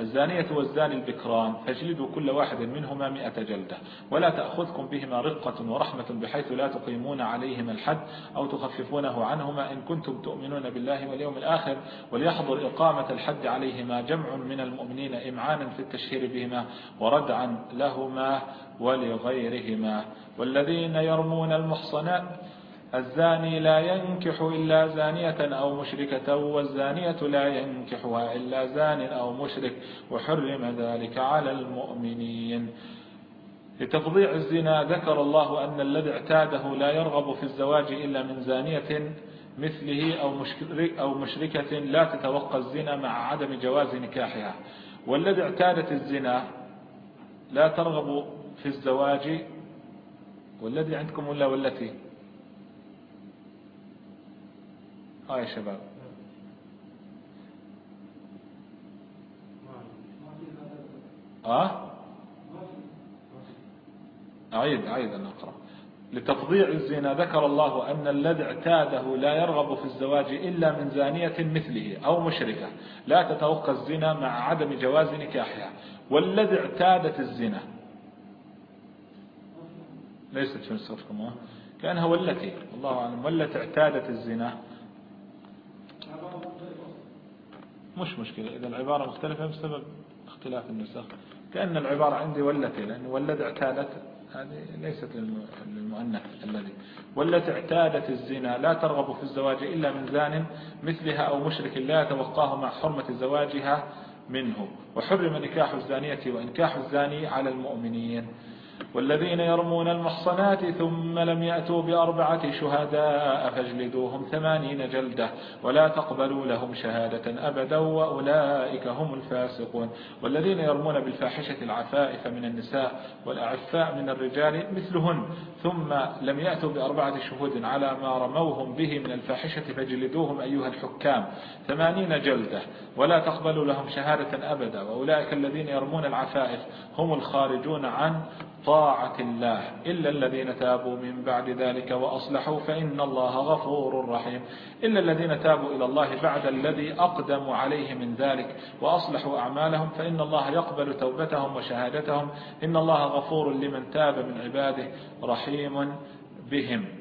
الزانية والزاني البكران فاجلدوا كل واحد منهما مئة جلدة ولا تأخذكم بهما رقة ورحمة بحيث لا تقيمون عليهما الحد أو تخففونه عنهما إن كنتم تؤمنون بالله واليوم الآخر وليحضر إقامة الحد عليهما جمع من المؤمنين إمعانا في التشهير بهما وردعا لهما ولغيرهما. والذين يرمون المحصنات الزاني لا ينكح إلا زانية أو مشركة والزانية لا ينكحها إلا زان أو مشرك وحرم ذلك على المؤمنين. لتفضيع الزنا ذكر الله أن الذي اعتاده لا يرغب في الزواج إلا من زانية مثله أو, أو مشركة لا تتوقع الزنا مع عدم جواز نكاحها. والذي اعتادت الزنا لا ترغب في الزواج والذي عندكم ولا والتي؟ ها يا شباب. آه؟ أعيد أعيد أن أقرأ. لتفضيع الزنا ذكر الله أن الذي اعتاده لا يرغب في الزواج إلا من زانية مثله أو مشركة. لا تتوقع الزنا مع عدم جواز نكاحها. والذي اعتادت الزنا. ليست في نسختكم كأنها والتي الله أعلم والتي اعتادت الزنا. مش مشكلة. إذا العبارة مختلفة بسبب اختلاف النسخ. كأن العبارة عندي والتي لأن والذي اعتادت هذه ليست للمؤنث الذي. والتي اعتادت الزنا لا ترغب في الزواج إلا من زان مثلها أو مشرك لا يتوقاه مع حرمة زواجها منه. وحرم نكاح الزانية وإنكاح الزاني على المؤمنين. والذين يرمون المحصنات ثم لم يأتوا بأربعة شهداء فاجلدوهم ثمانين جلدة ولا تقبلوا لهم شهادة أبدا وأولئك هم الفاسقون. والذين يرمون بالفاحشة العفائف من النساء والأعفاء من الرجال مثلهن ثم لم يأتوا بأربعة شهود على ما رموهم به من الفاحشة فاجلدوهم أيها الحكام ثمانين جلدة ولا تقبلوا لهم شهادة أبدا. وأولئك الذين يرمون العفائف هم الخارجون عن الله. إلا الذين تابوا من بعد ذلك وأصلحوا فإن الله غفور رحيم. إلا الذين تابوا إلى الله بعد الذي أقدموا عليه من ذلك وأصلحوا أعمالهم فإن الله يقبل توبتهم وشهادتهم. إن الله غفور لمن تاب من عباده رحيم بهم.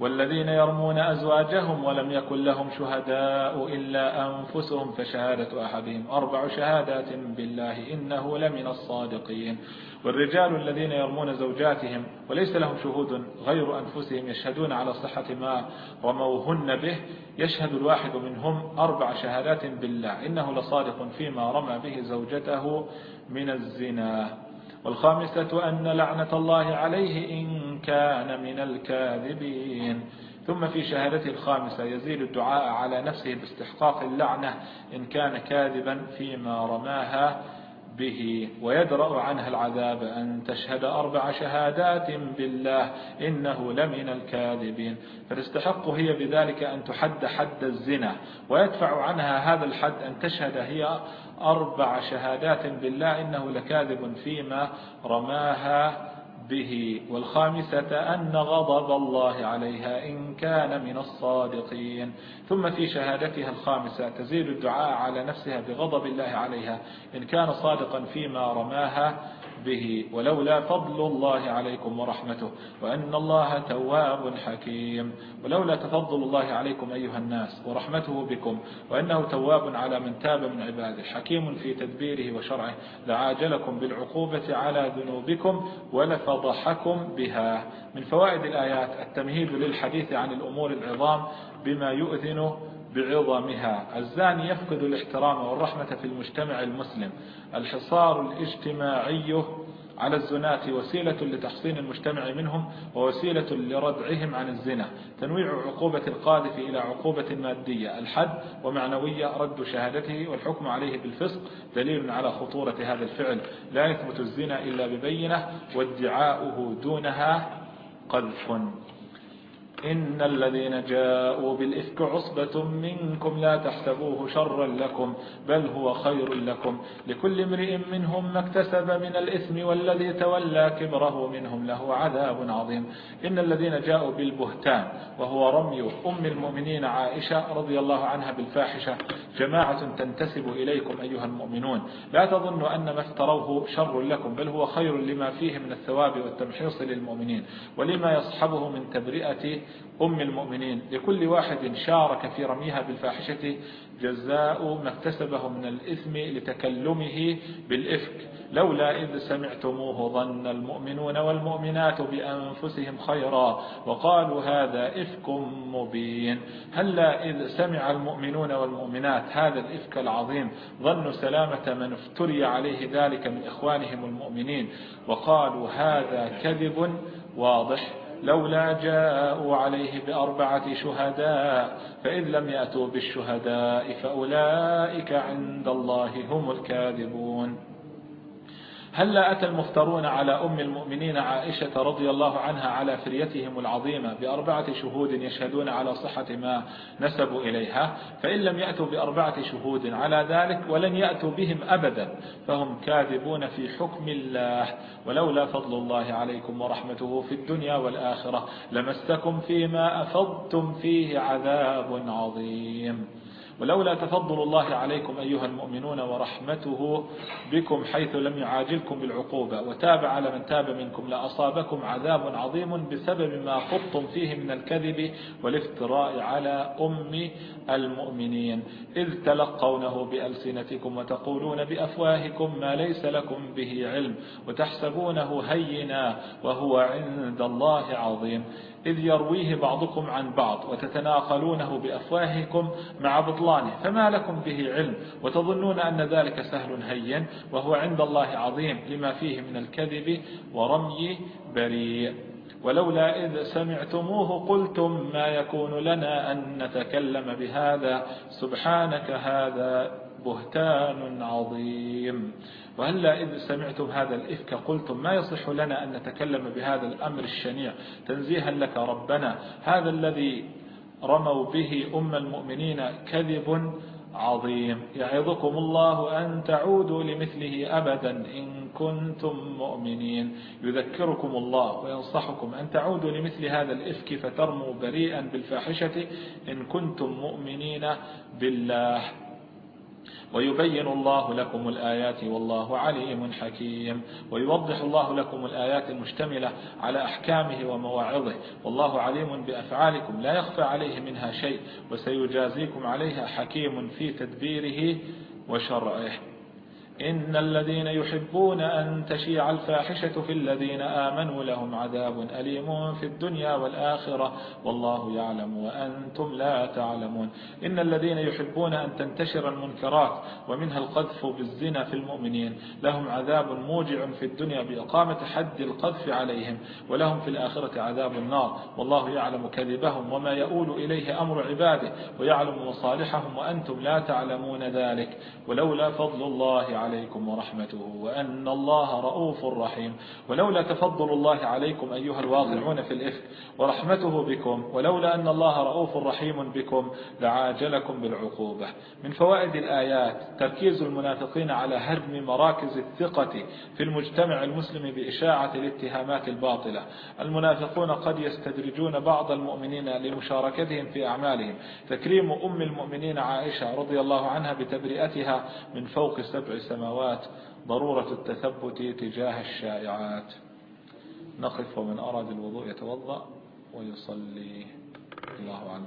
والذين يرمون أزواجهم ولم يكن لهم شهداء إلا أنفسهم فشهادة أحدهم أربع شهادات بالله إنه لمن الصادقين. والرجال الذين يرمون زوجاتهم وليس لهم شهود غير أنفسهم يشهدون على صحة ما رموهن به يشهد الواحد منهم أربع شهادات بالله إنه لصادق فيما رمى به زوجته من الزنا. والخامسة أن لعنة الله عليه إن كان من الكاذبين. ثم في شهادته الخامسة يزيد الدعاء على نفسه باستحقاق اللعنة إن كان كاذبا فيما رماها به. ويدرأ عنها العذاب أن تشهد أربع شهادات بالله إنه لمن الكاذبين. فتستحق هي بذلك أن تحد حد الزنا ويدفع عنها هذا الحد أن تشهد هي أربع شهادات بالله إنه لكاذب فيما رماها به. والخامسة أن غضب الله عليها إن كان من الصادقين. ثم في شهادتها الخامسة تزيد الدعاء على نفسها بغضب الله عليها إن كان صادقا فيما رماها به ولولا فضل الله عليكم ورحمته وأن الله تواب حكيم. ولولا تفضل الله عليكم أيها الناس ورحمته بكم وأنه تواب على من تاب من عباده حكيم في تدبيره وشرعه. لعاجلكم بالعقوبة على ذنوبكم ولفضحكم بها. من فوائد الآيات التمهيد للحديث عن الأمور العظام بما يؤذن بعظمها. الزاني يفقد الاحترام والرحمة في المجتمع المسلم. الحصار الاجتماعي على الزناة وسيلة لتحصين المجتمع منهم ووسيلة لردعهم عن الزنا. تنويع عقوبة القاذف إلى عقوبة مادية. الحد ومعنوية رد شهادته والحكم عليه بالفسق دليل على خطورة هذا الفعل. لا يثبت الزنا إلا ببينة وادعاؤه دونها قذف. إن الذين جاءوا بالإفك عصبة منكم لا تحسبوه شرا لكم بل هو خير لكم. لكل امرئ منهم ما اكتسب من الإثم والذي تولى كبره منهم له عذاب عظيم. إن الذين جاءوا بالبهتان وهو رمي أم المؤمنين عائشة رضي الله عنها بالفاحشة جماعة تنتسب إليكم أيها المؤمنون. لا تظنوا أن ما افتروه شر لكم بل هو خير لما فيه من الثواب والتمحيص للمؤمنين. ولما يصحبه من تبرئة أم المؤمنين. لكل واحد شارك في رميها بالفاحشة جزاء ما اكتسبه من الإثم لتكلمه بالإفك. لولا إذ سمعتموه ظن المؤمنون والمؤمنات بأنفسهم خيرا وقالوا هذا إفك مبين. هلا إذ سمع المؤمنون والمؤمنات هذا الإفك العظيم ظنوا سلامة من افتري عليه ذلك من إخوانهم المؤمنين وقالوا هذا كذب واضح. لولا جاءوا عليه بأربعة شهداء فإذ لم يأتوا بالشهداء فأولئك عند الله هم الكاذبون. هلا أتى المفترون على أم المؤمنين عائشة رضي الله عنها على فريتهم العظيمة بأربعة شهود يشهدون على صحة ما نسبوا إليها؟ فإن لم يأتوا بأربعة شهود على ذلك ولن يأتوا بهم أبدا فهم كاذبون في حكم الله ولولا فضل الله عليكم ورحمته في الدنيا والآخرة لمستكم فيما أفضتم فيه عذاب عظيم. ولولا تفضل الله عليكم أيها المؤمنون ورحمته بكم حيث لم يعاجلكم بالعقوبة وتاب على من تاب منكم لأصابكم عذاب عظيم بسبب ما خضتم فيه من الكذب والافتراء على أم المؤمنين. إذ تلقونه بألسنتكم وتقولون بأفواهكم ما ليس لكم به علم وتحسبونه هينا وهو عند الله عظيم. إذ يرويه بعضكم عن بعض وتتناقلونه بأفواهكم مع بطلانه فما لكم به علم؟ وتظنون أن ذلك سهل هين وهو عند الله عظيم لما فيه من الكذب ورمي بريء. ولولا إذ سمعتموه قلتم ما يكون لنا أن نتكلم بهذا سبحانك هذا بهتان عظيم. وهلا إذ سمعتم هذا الإفك قلتم ما يصح لنا أن نتكلم بهذا الأمر الشنيع تنزيها لك ربنا هذا الذي رموا به أم المؤمنين كذب عظيم يعظكم الله أن تعودوا لمثله أبدا إن كنتم مؤمنين يذكركم الله وينصحكم أن تعودوا لمثل هذا الإفك فترموا بريئا بالفاحشة إن كنتم مؤمنين بالله ويبين الله لكم الآيات والله عليم حكيم ويوضح الله لكم الآيات المشتملة على أحكامه ومواعظه والله عليم بأفعالكم لا يخفى عليه منها شيء وسيجازيكم عليها حكيم في تدبيره وشرعه إن الذين يحبون أن تشيع الفاحشة في الذين آمنوا لهم عذاب أليم في الدنيا والآخرة والله يعلم وأنتم لا تعلمون. إن الذين يحبون أن تنتشر المنكرات ومنها القذف بالزنا في المؤمنين لهم عذاب موجع في الدنيا بإقامة حد القذف عليهم ولهم في الآخرة عذاب النار والله يعلم كذبهم وما يؤول إليه أمر عباده ويعلم مصالحهم وأنتم لا تعلمون ذلك. ولولا فضل الله عليكم عليكم ورحمته وأن الله رؤوف رحيم. ولولا تفضل الله عليكم أيها الواقعون في الإفك ورحمته بكم ولولا أن الله رؤوف رحيم بكم لعاجلكم بالعقوبة. من فوائد الآيات تركيز المنافقين على هدم مراكز الثقة في المجتمع المسلم بإشاعة الاتهامات الباطلة. المنافقون قد يستدرجون بعض المؤمنين لمشاركتهم في أعمالهم. تكريم أم المؤمنين عائشة رضي الله عنها بتبرئتها من فوق سبع سنوات. السماوات ضرورة التثبت تجاه الشائعات. نقف ومن أراد الوضوء يتوضأ ويصلي. الله عنه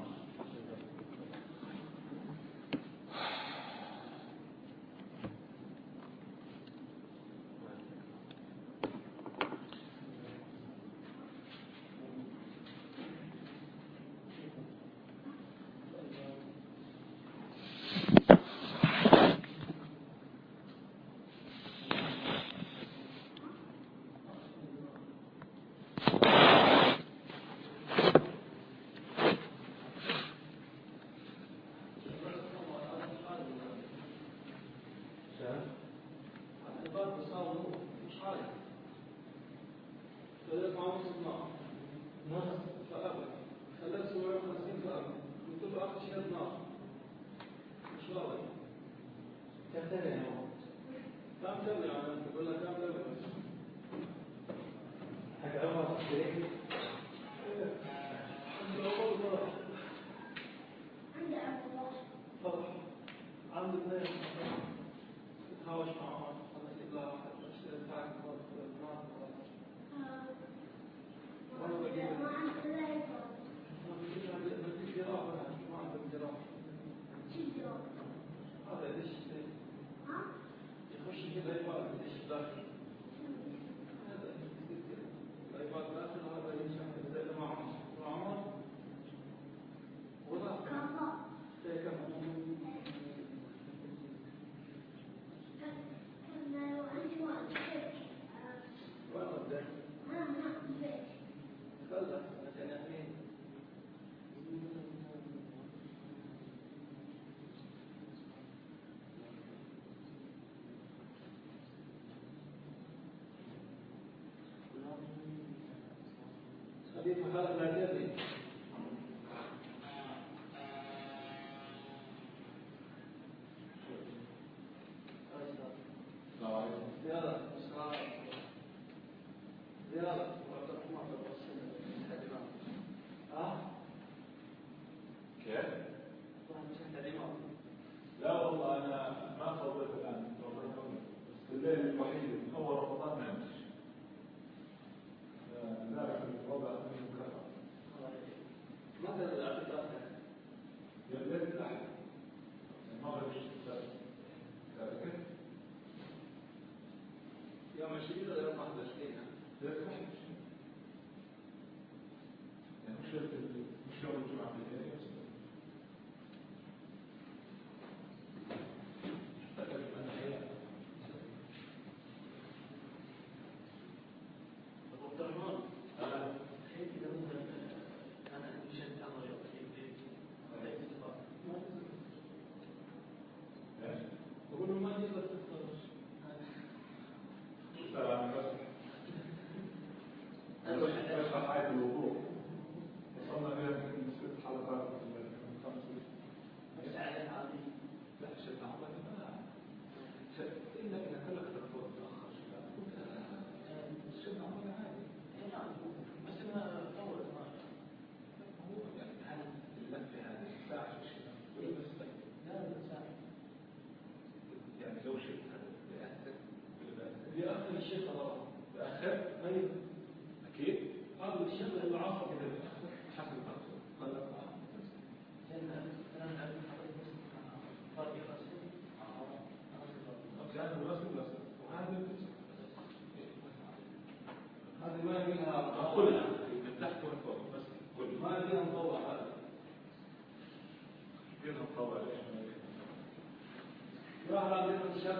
la.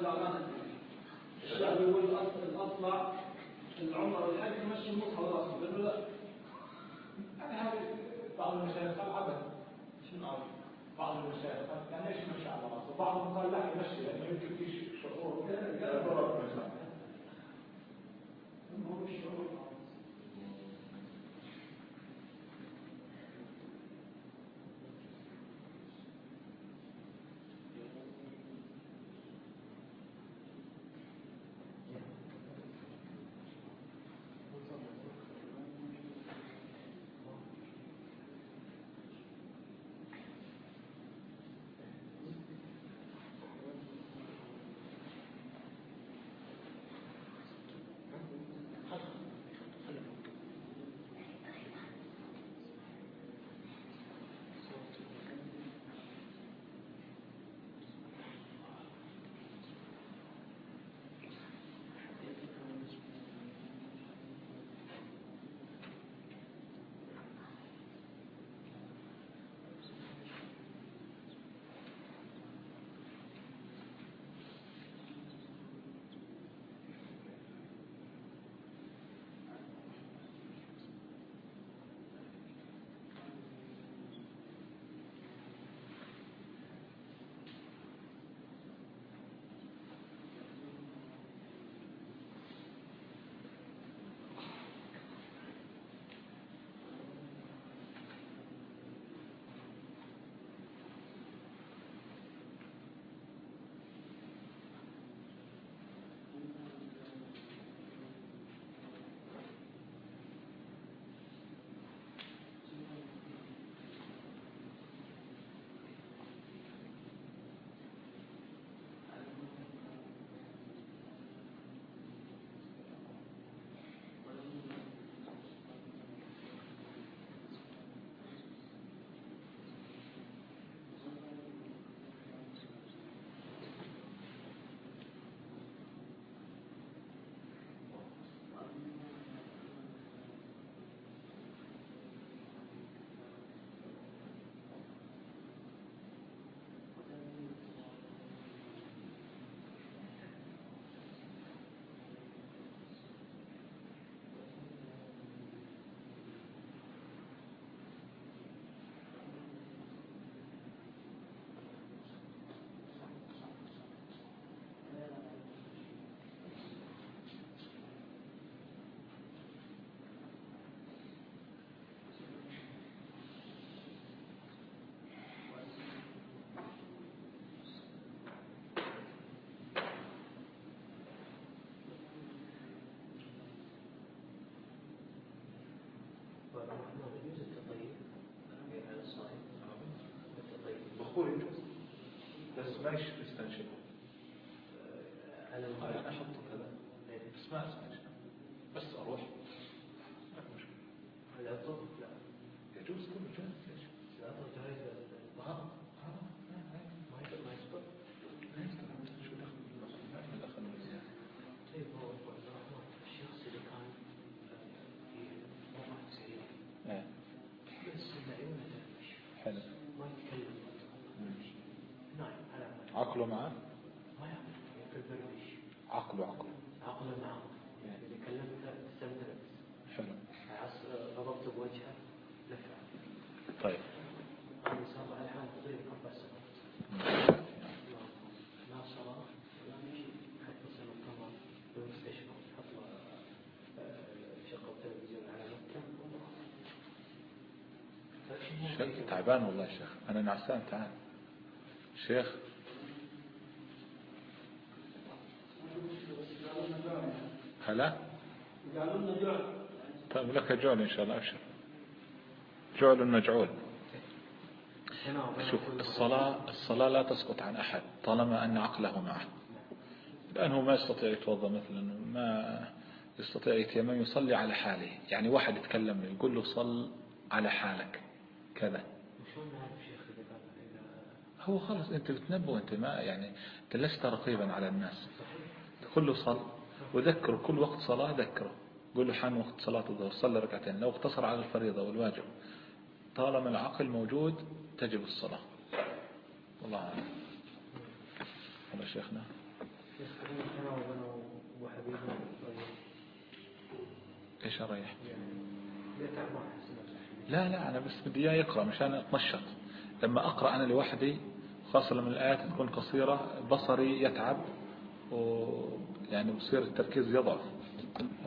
sallallahu anh ما يستنشقه على أنا أحطه كذا. بس ما استنشق بس أروح. ما في مشكلة. العطر لا يجوز كله جائز ليش؟ العطر جايز آه آه ما ما يقدر ما يسبق ما يستطيع شو دخل ما في دخل بالزيادة طيب هو أبو عبد الرحمن الشخص اللي كان في موقع سيء إيه بس إن عيونه تهمش حلو ما يتكلم نايم على ما عقله معه عقله عقله. عقله معه. إذا كلمته تستمتع حلو. عصر ضربته بوجهه لفع. طيب. أنا صار طيب أربع سنوات لا صلاة ولا شيء حتى بالمستشفى. حط له آه، شغل تلفزيون على مكة شيخ تعبان والله يا شيخ. أنا نعسان تعال. شيخ هلا طيب لك جعل إن شاء الله أبشر. جعل مجعول. شوف الصلاة الصلاة لا تسقط عن أحد طالما أن عقله معه. لأنه ما يستطيع يتوضأ مثلا ما يستطيع يتيمم يصلي على حاله. يعني واحد يتكلم يقول له صل على حالك كذا. هو خلص أنت بتنبه أنت ما يعني أنت لست رقيبا على الناس. قل له صل. وذكره كل وقت صلاة ذكره. قل له حان وقت صلاة الظهر صلي ركعتين. لو اقتصر على الفريضة والواجب طالما العقل موجود تجب الصلاة. والله أعلم. هذا شيخنا. ما أحسن لا لا أنا بس بدي إياه يقرأ مشان أتنشط. لما أقرأ أنا لوحدي خاصة لما الآيات تكون قصيرة بصري يتعب ويعني بصير التركيز يضعف.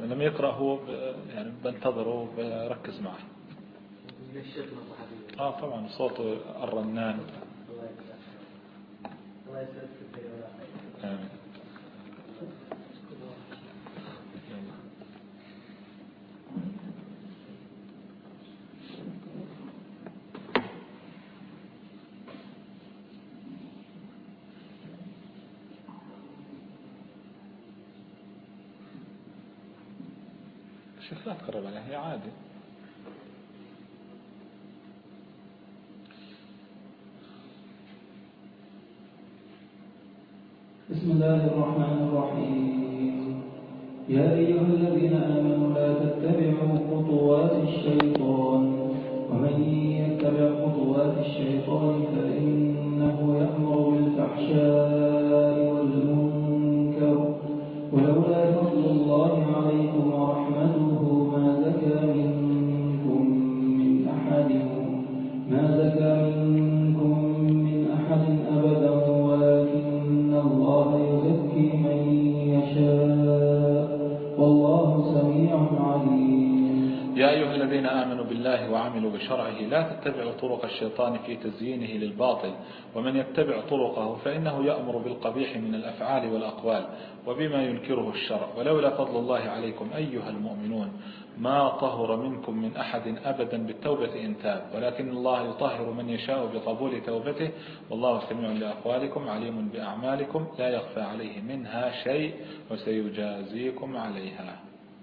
لما يقرأ هو يعني بنتظره وبركز معه. آه طبعا صوته الرنان. الله يسعدك الله يسعدك في الخير ولا خير آمين يلا. عليها هي عادي بسم الله الرحمن الرحيم. يا أيها الذين آمنوا لا تتبعوا خطوات الشيطان. ومن يتبع خطوات الشيطان فإنه يأمر بالفحشاء بشرعه لا تتبعوا طرق الشيطان في تزيينه للباطل ومن يتبع طرقه فإنه يأمر بالقبيح من الأفعال والأقوال وبما ينكره الشرع. ولولا فضل الله عليكم أيها المؤمنون ما طهر منكم من أحد أبدا بالتوبة إن تاب. ولكن الله يطهر من يشاء بقبول توبته والله سميع لأقوالكم عليم بأعمالكم لا يخفى عليه منها شيء وسيجازيكم عليها.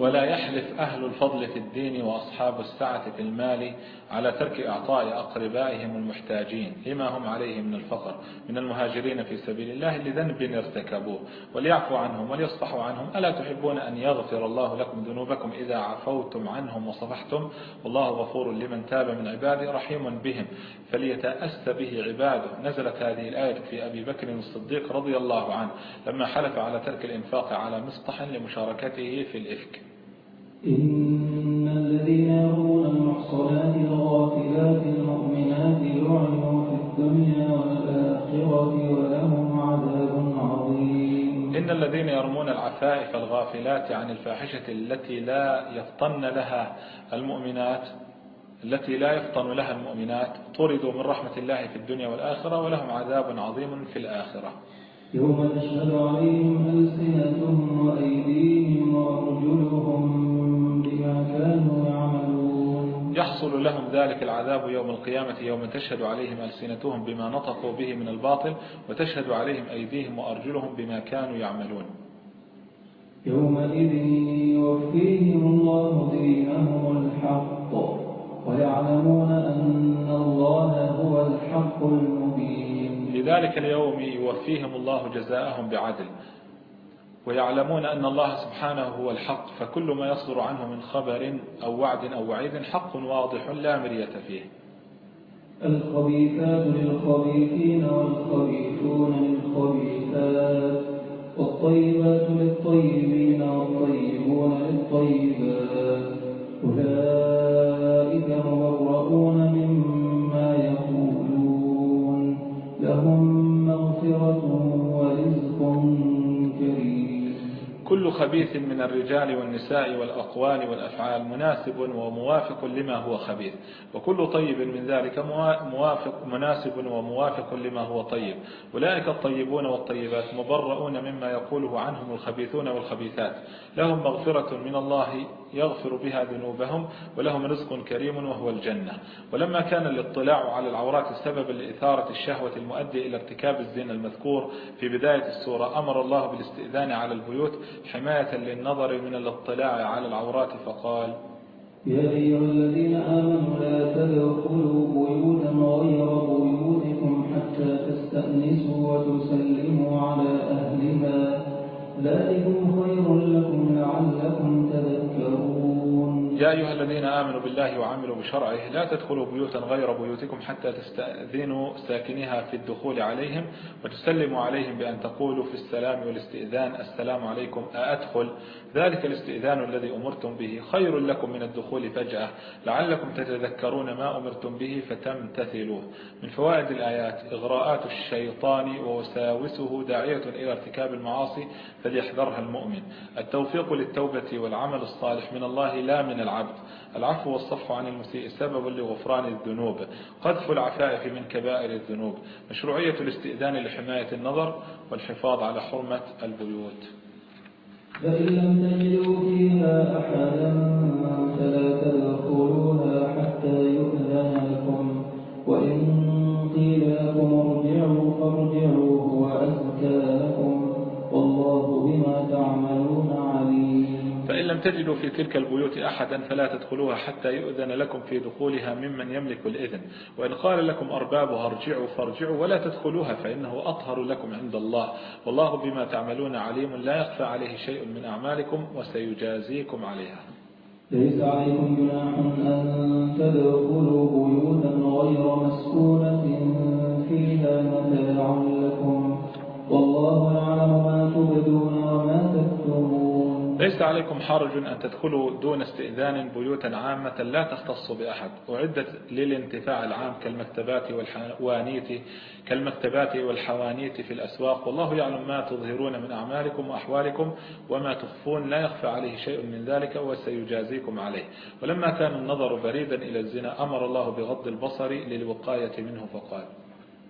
ولا يحلف أهل الفضل في الدين وأصحاب السعة في المال على ترك إعطاء أقربائهم المحتاجين لما هم عليه من الفقر من المهاجرين في سبيل الله لذنب ارتكبوه وليعفوا عنهم وليصفحوا عنهم ألا تحبون أن يغفر الله لكم ذنوبكم إذا عفوتم عنهم وصفحتم؟ والله غفور لمن تاب من عباده رحيم بهم. فليتأس به عباده. نزلت هذه الآية في أبي بكر الصديق رضي الله عنه لما حلف على ترك الإنفاق على مصطح لمشاركته في الإفك. إن الذين يرون المحصنات الغافلات المؤمنات لعنوا في الدنيا والآخرة ولهم عذاب عظيم. إن الذين يرمون العفائف الغافلات عن الفاحشة التي لا يفطن لها المؤمنات التي لا يفطن لها المؤمنات طردوا من رحمة الله في الدنيا والآخرة ولهم عذاب عظيم في الآخرة. يوم تشهد عليهم ألسنتهم وأيديهم وأرجلهم كانوا يعملون يحصل لهم ذلك العذاب يوم القيامة يوم تشهد عليهم ألسنتهم بما نطقوا به من الباطل وتشهد عليهم أيديهم وأرجلهم بما كانوا يعملون. يومئذ يوفيهم الله دينهم الحق ويعلمون أن الله هو الحق المبين. لذلك اليوم يوفيهم الله جزاءهم بعدل ويعلمون أن الله سبحانه هو الحق فكل ما يصدر عنه من خبر أو وعد أو وعيد حق واضح لا مرية فيه. الخبيثات للخبيثين والخبيثون للخبيثات والطيبات للطيبين والطيبون للطيبات. أولئك مبرؤون مما يقولون لهم كل خبيث من الرجال والنساء والأقوال والأفعال مناسب وموافق لما هو خبيث وكل طيب من ذلك موافق مناسب وموافق لما هو طيب. أولئك الطيبون والطيبات مبرؤون مما يقوله عنهم الخبيثون والخبيثات. لهم مغفرة من الله يغفر بها ذنوبهم ولهم رزق كريم وهو الجنة. ولما كان الاطلاع على العورات سببا لإثارة الشهوة المؤدي إلى ارتكاب الزنا المذكور في بداية السورة أمر الله بالاستئذان على البيوت حماية للنظر من الاطلاع على العورات فقال يا أيها الذين آمنوا لا تدخلوا بيوتا غير بيوتكم حتى تستأنسوا وتسلموا على أهلها. ذلكم خير لكم لعلكم تذكرون. يا أيها الذين آمنوا بالله وعملوا بشرعه لا تدخلوا بيوتا غير بيوتكم حتى تستأذنوا ساكنها في الدخول عليهم وتسلموا عليهم بأن تقولوا في السلام والاستئذان السلام عليكم أأدخل. ذلك الاستئذان الذي أمرتم به خير لكم من الدخول فجأة. لعلكم تتذكرون ما أمرتم به فتمتثلوه. من فوائد الآيات إغراءات الشيطان ووساوسه داعية إلى ارتكاب المعاصي فليحذرها المؤمن. التوفيق للتوبة والعمل الصالح من الله لا من العبد. العفو والصفح عن المسيء سبب لغفران الذنوب. قذف العفائف من كبائر الذنوب. مشروعية الاستئذان لحماية النظر والحفاظ على حرمة البيوت. فإن لم تجدوا فيها أحدا فلا تدخلوها حتى يؤذن لكم. وإن تجدوا في تلك البيوت أحدا فلا تدخلوها حتى يؤذن لكم في دخولها ممن يملك الإذن. وإن قال لكم أربابها أرجعوا فارجعوا ولا تدخلوها فإنه أطهر لكم عند الله. والله بما تعملون عليم لا يخفى عليه شيء من أعمالكم وسيجازيكم عليها. ليس عليكم جناح أن تدخلوا بيوتا غير مسكونة فيها متاع لكم. والله يعلم ما تبدون وما تكتمون. ليس عليكم حرج أن تدخلوا دون استئذان بيوتا عامة لا تختص بأحد. أعدت للانتفاع العام كالمكتبات والحوانيت كالمكتبات والحوانيت في الأسواق. والله يعلم ما تظهرون من أعمالكم وأحوالكم وما تخفون. لا يخفى عليه شيء من ذلك وسيجازيكم عليه. ولما كان النظر بريدا إلى الزنا أمر الله بغض البصر للوقاية منه فقال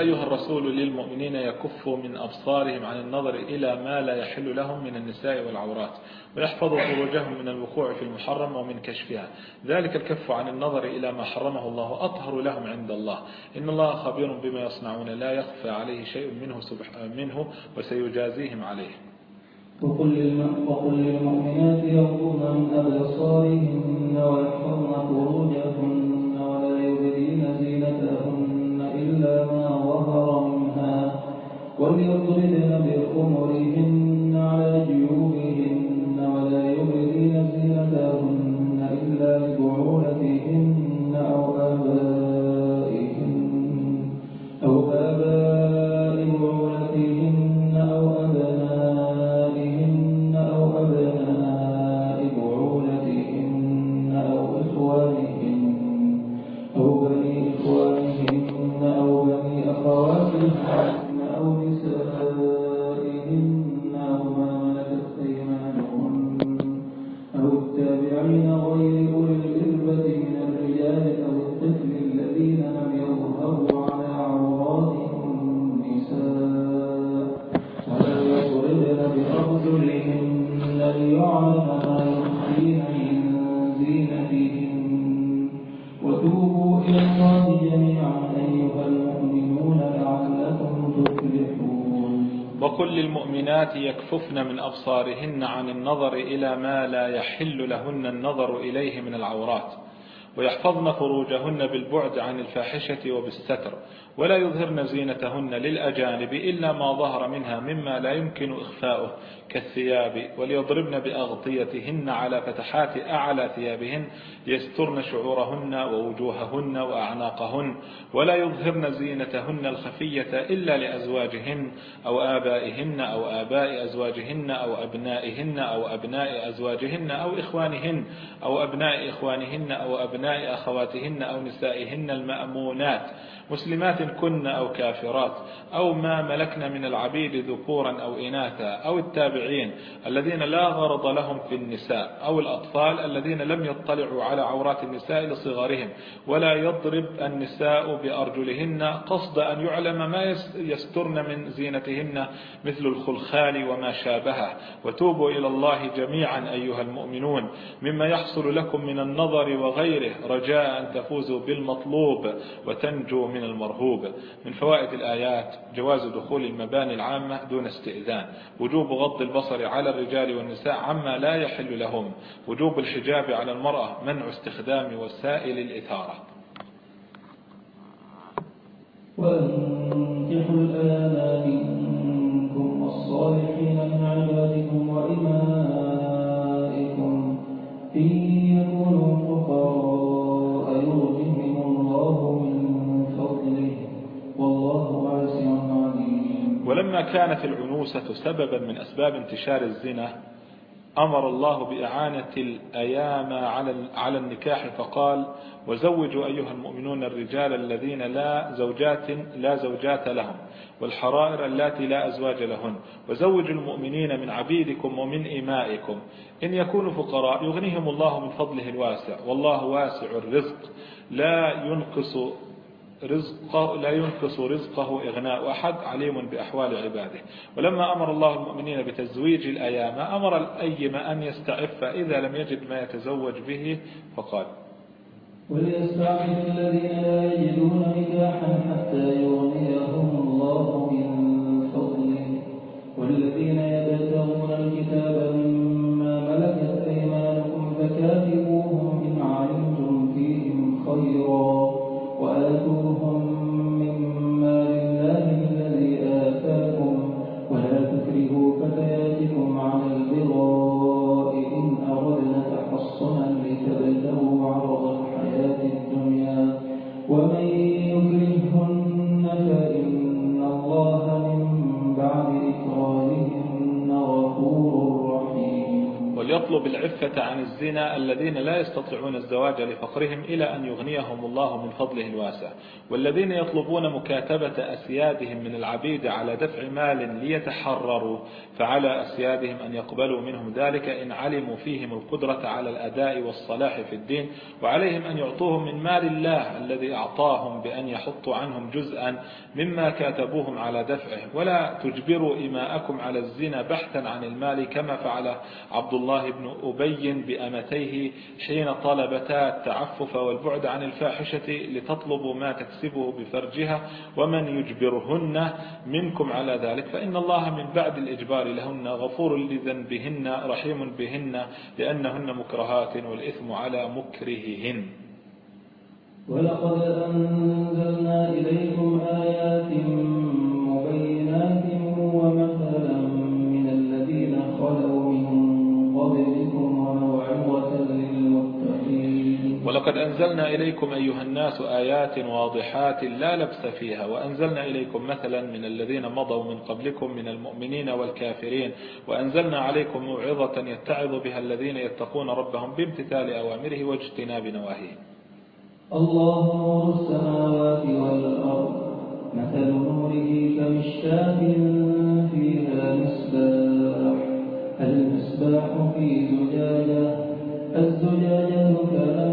أيها الرسول للمؤمنين يكفوا من أبصارهم عن النظر إلى ما لا يحل لهم من النساء والعورات ويحفظوا فروجهم من الوقوع في المحرم ومن كشفها. ذلك الكف عن النظر إلى ما حرمه الله أطهر لهم عند الله. إن الله خبير بما يصنعون لا يخفى عليه شيء منه, منه وسيجازيهم عليه. وقل, للمؤمنات يغضن من أبصارهن ويحفظن فروجهن ولا يبدين زينتهن إلا ما وليضربن بخمرهن على جيوبهن أبصارهن عن النظر إلى ما لا يحل لهن النظر إليه من العورات ويحفظن فروجهن بالبعد عن الفاحشة وبالستر ولا يظهرن زينتهن للأجانب إلا ما ظهر منها مما لا يمكن إخفاؤه كالثياب وليضربن بأغطيتهن على فتحات أعلى ثيابهن يسترن شعورهن ووجوههن وأعناقهن ولا يظهرن زينتهن الخفية إلا لأزواجهن أو آبائهن أو آباء أزواجهن أو أبنائهن أو أبناء أزواجهن أو إخوانهن أو أبناء إخوانهن أو أبناء أخواتهن أو نسائهن المأمونات. مسلمات كن أو كافرات أو ما ملكن من العبيد ذكورا أو إناثا أو التابعين الذين لا غرض لهم في النساء أو الأطفال الذين لم يطلعوا على عورات النساء لصغارهم ولا يضرب النساء بأرجلهن قصد أن يعلم ما يسترن من زينتهن مثل الخلخال وما شابهه. وتوبوا إلى الله جميعا أيها المؤمنون. مما يحصل لكم من النظر وغيره رجاء أن تفوزوا بالمطلوب وتنجوا من المرهوب. من فوائد الآيات جواز دخول المباني العامة دون استئذان. وجوب غض البصر على الرجال والنساء عما لا يحل لهم. وجوب الحجاب على المرأة منع استخدام وسائل الإثارة. وأنكحوا الآيام ولما كانت العنوسة سببا من أسباب انتشار الزنا أمر الله بإعانة الأيام على النكاح فقال وزوجوا أيها المؤمنون الرجال الذين لا زوجات لا زوجات لهم والحرائر اللاتي لا أزواج لهن. وزوجوا المؤمنين من عبيدكم ومن إمائكم. إن يكونوا فقراء يغنيهم الله من فضله الواسع والله واسع الرزق لا ينقص رزقه لا ينقص رزقه إغناء أحد عليم بأحوال عباده. ولما أمر الله المؤمنين بتزويج الأيام أمر الأيم أن يستعف إذا لم يجد ما يتزوج به فقال وليستعفف الذين لا يجدون نكاحا حتى يغنيهم الله من فضله. والذين يبتغون الكتاب مما وليطلب العفة عن الزنا الذين لا يستطيعون الزواج لفقرهم إلى أن يغنيهم الله من فضله الواسع والذين يطلبون مكاتبة أسيادهم من العبيد على دفع مال ليتحرروا فعلى أسيادهم أن يقبلوا منهم ذلك إن علموا فيهم القدرة على الأداء والصلاح في الدين وعليهم أن يعطوهم من مال الله الذي أعطاهم بأن يحطوا عنهم جزءا مما كاتبوهم على دفعه. ولا تجبروا إماءكم على الزنا بحثا عن المال كما فعل عبد الله بن أبي بأمتيه حين طلبتا التعفف والبعد عن الفاحشة لتطلبوا ما تكسبه بفرجها ومن يجبرهن منكم على ذلك فإن الله من بعد الإجبار لهن غفور لذنبهن رحيم بهن لأنهن مكرهات والإثم على مكرههن. ولقد أنزلنا إليكم آيات ولقد أنزلنا إليكم أيها الناس آيات واضحات لا لبس فيها وأنزلنا إليكم مثلا من الذين مضوا من قبلكم من المؤمنين والكافرين وأنزلنا عليكم موعظة يتعظ بها الذين يتقون ربهم بامتثال أوامره واجتناب نواهيه. الله نور السماوات والأرض مثل نوره كمشكاة فيها مصباح المصباح في زجاجة الزجاجة كأنها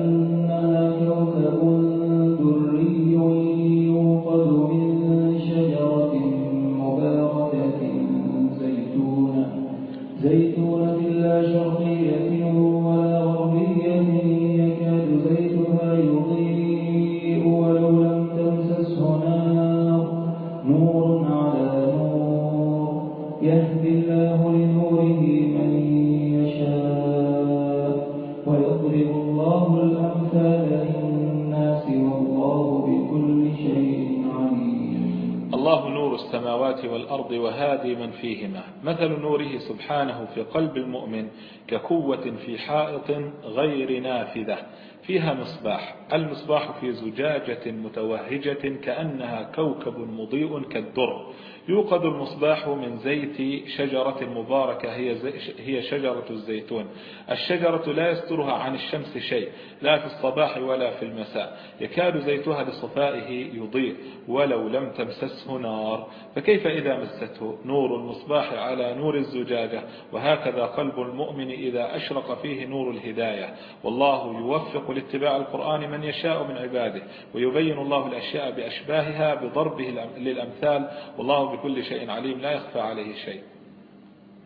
والأرض وهادي من فيهما. مثل نوره سبحانه في قلب المؤمن ككوة في حائط غير نافذة فيها مصباح. المصباح في زجاجة متوهجة كأنها كوكب مضيء كالدر. يوقد المصباح من زيت شجرة مباركة هي, هي شجرة الزيتون. الشجرة لا يسترها عن الشمس شيء لا في الصباح ولا في المساء. يكاد زيتها لصفائه يضيء ولو لم تمسسه نار. فكيف إذا مسته؟ نور المصباح على نور الزجاجة. وهكذا قلب المؤمن إذا أشرق فيه نور الهداية. والله يوفق لاتباع القرآن من يشاء من عباده ويبين الله الأشياء بأشباهها بضربه للأمثال. والله بكل شيء عليم لا يخفى عليه شيء.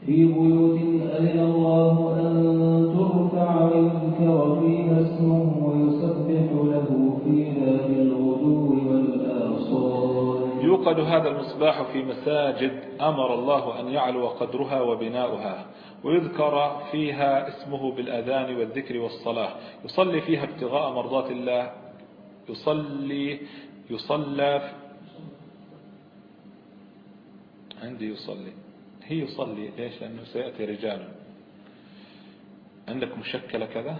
في بيوت أذن الله أن ترفع ويذكر فيها اسمه ويسبح له فيها بالغدو والآصال. يوقد هذا المصباح في مساجد أمر الله أن يعلو قدرها وبناؤها ويذكر فيها اسمه بالأذان والذكر والصلاة. يصلي فيها ابتغاء مرضات الله يصلي يصلى عندي يصلي. هي يصلي ليش؟ لأنه سيأتي رجال. عندك مشكلة كذا؟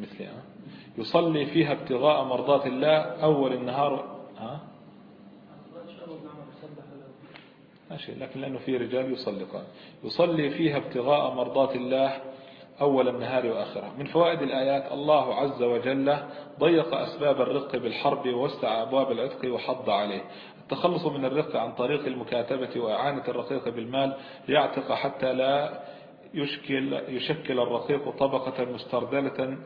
مثلي أه؟ يصلي فيها ابتغاء مرضات الله أول النهار ها؟ ماشي لكن لأنه في رجال يصلي قال. يصلي فيها ابتغاء مرضات الله أول النهار وآخره. من فوائد الآيات الله عز وجل ضيق أسباب الرق بالحرب ووسع أبواب العتق وحض عليه. التخلص من الرق عن طريق المكاتبة وإعانة الرقيق بالمال ليعتق حتى لا يشكل, يشكل الرقيق طبقة مستردلة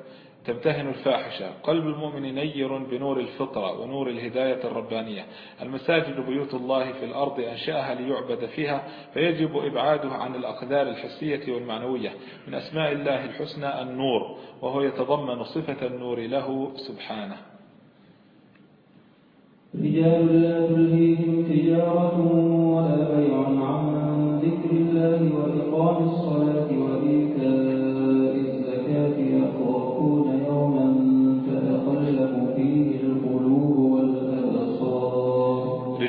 تمتهن الفاحشة. قلب المؤمن نير بنور الفطرة ونور الهداية الربانية. المساجد بيوت الله في الأرض أنشأها ليعبد فيها فيجب إبعاده عن الأقدار الحسية والمعنوية. من أسماء الله الحسنى النور وهو يتضمن صفة النور له سبحانه. رجال لا تلهيهم تجارة ولا وإقام الصلاة وإيتاء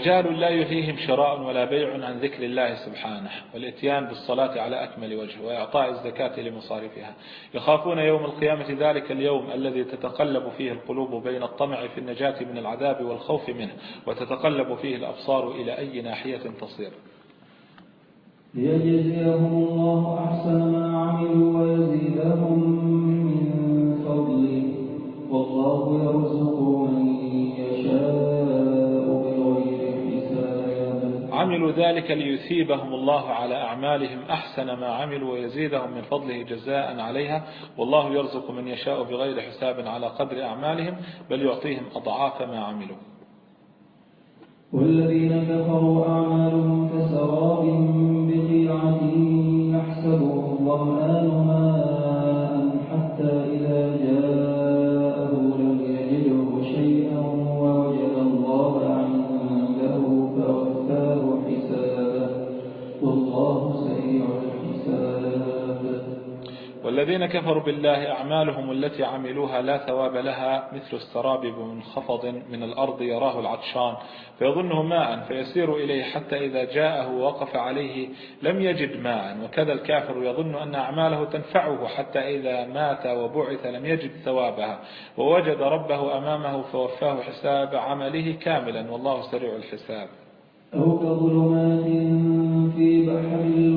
رجال لا يلهيهم شراء ولا بيع عن ذكر الله سبحانه والإتيان بالصلاة على أكمل وجه وإعطاء الزكاة لمصارفها. يخافون يوم القيامة ذلك اليوم الذي تتقلب فيه القلوب بين الطمع في النجاة من العذاب والخوف منه وتتقلب فيه الأبصار إلى أي ناحية تصير. ليجزيهم الله أحسن ما عملوا ويزيدهم حساب عملوا ذلك ليثيبهم الله على أعمالهم أحسن ما عملوا ويزيدهم من فضله جزاء عليها. والله يرزق من يشاء بغير حساب على قدر أعمالهم بل يعطيهم أضعاف ما عملوا. والذين كفروا أعمالهم كسراب بقيعة يحسبه الظمآن والذين كفروا بالله أعمالهم التي عملوها لا ثواب لها مثل السراب بمنخفض من الأرض يراه العطشان. فيظنه ماء فيسير إليه حتى إذا جاءه ووقف عليه لم يجد ماء. وكذا الكافر يظن أن أعماله تنفعه حتى إذا مات وبعث لم يجد ثوابها. ووجد ربه أمامه فوفاه حساب عمله كاملا. والله سريع الحساب. أو كظلمات في بحر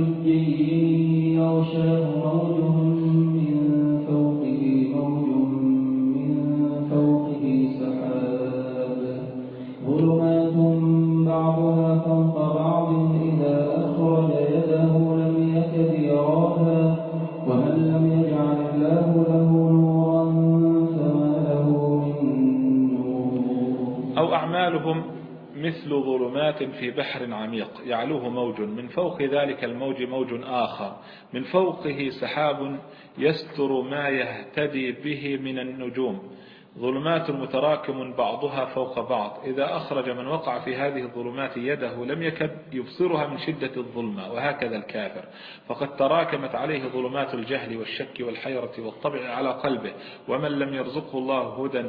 مثل ظلمات في بحر عميق يعلوه موج من فوق ذلك الموج موج آخر. من فوقه سحاب يستر ما يهتدي به من النجوم. ظلمات متراكم بعضها فوق بعض. إذا أخرج من وقع في هذه الظلمات يده لم يكد يبصرها من شدة الظلمة وهكذا الكافر. فقد تراكمت عليه ظلمات الجهل والشك والحيرة والطبع على قلبه. ومن لم يرزقه الله هدى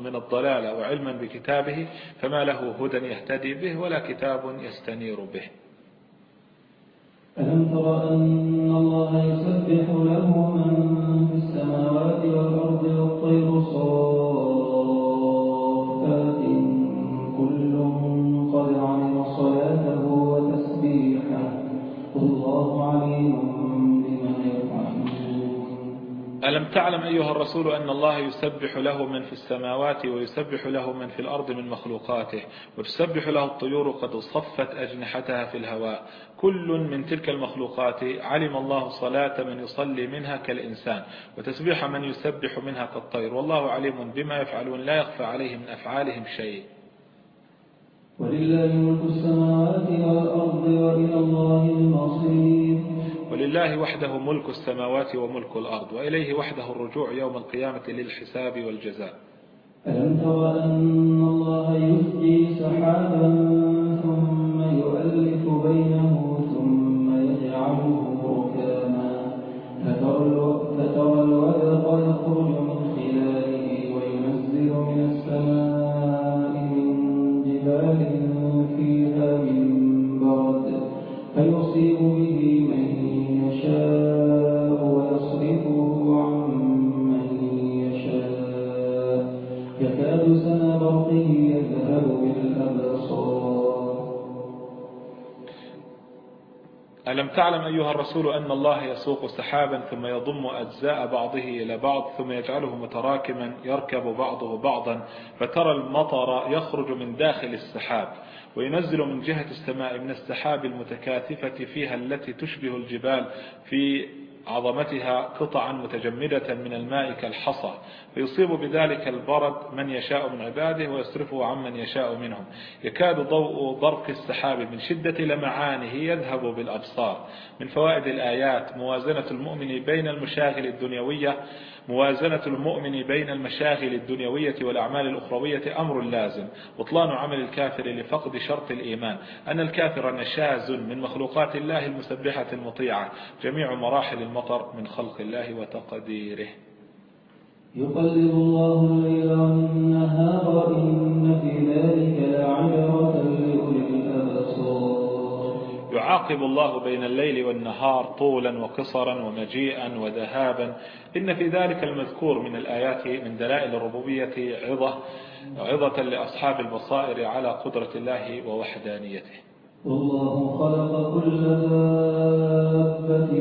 من الضلال وعلما بكتابه فما له هدى يهتدي به ولا كتاب يستنير به. ألم تر أن الله يسبح له من في السماوات والأرض تعلم أيها الرسول أن الله يسبح له من في السماوات ويسبح له من في الأرض من مخلوقاته وتسبح له الطيور قد صفت أجنحتها في الهواء. كل من تلك المخلوقات علم الله صلاة من يصلي منها كالإنسان وتسبيح من يسبح منها كالطير. والله عليم بما يفعلون لا يخفى عليه من أفعالهم شيء. ولله ملك السماوات والأرض وإلى الله المصير. ولله وحده ملك السماوات وملك الأرض وإليه وحده الرجوع يوم القيامة للحساب والجزاء. ألم تر أن الله يسجي سحابا ثم يؤلف بينه ثم يجعله ركاما؟ فترى الودق يخرج تعلم أيها الرسول أن الله يسوق سحابا ثم يضم أجزاء بعضه إلى بعض ثم يجعله متراكما يركب بعضه بعضا فترى المطر يخرج من داخل السحاب وينزل من جهة السماء من السحاب المتكاثفة فيها التي تشبه الجبال في عظمتها قطعا متجمدة من الماء كالحصى فيصيب بذلك البرد من يشاء من عباده ويصرفه عمن يشاء منهم. يكاد ضوء برق السحاب من شدة لمعانه يذهب بالأبصار. من فوائد الآيات موازنة المؤمن بين المشاغل الدنيوية موازنة المؤمن بين المشاغل الدنيوية والأعمال الأخروية أمر لازم. بطلان عمل الكافر لفقد شرط الإيمان. أن الكافر نشاز من مخلوقات الله المسبحة المطيعة. جميع مراحل المطر من خلق الله وتقديره. يقلب الله الليل والنهار إن في ذلك لعبرة لأولي يعاقب الله بين الليل والنهار طولا وقصرا ومجيئا وذهابا. إن في ذلك المذكور من الآيات من دلائل الربوبية عظة عظة لأصحاب البصائر على قدرة الله ووحدانيته. والله خلق كل دابة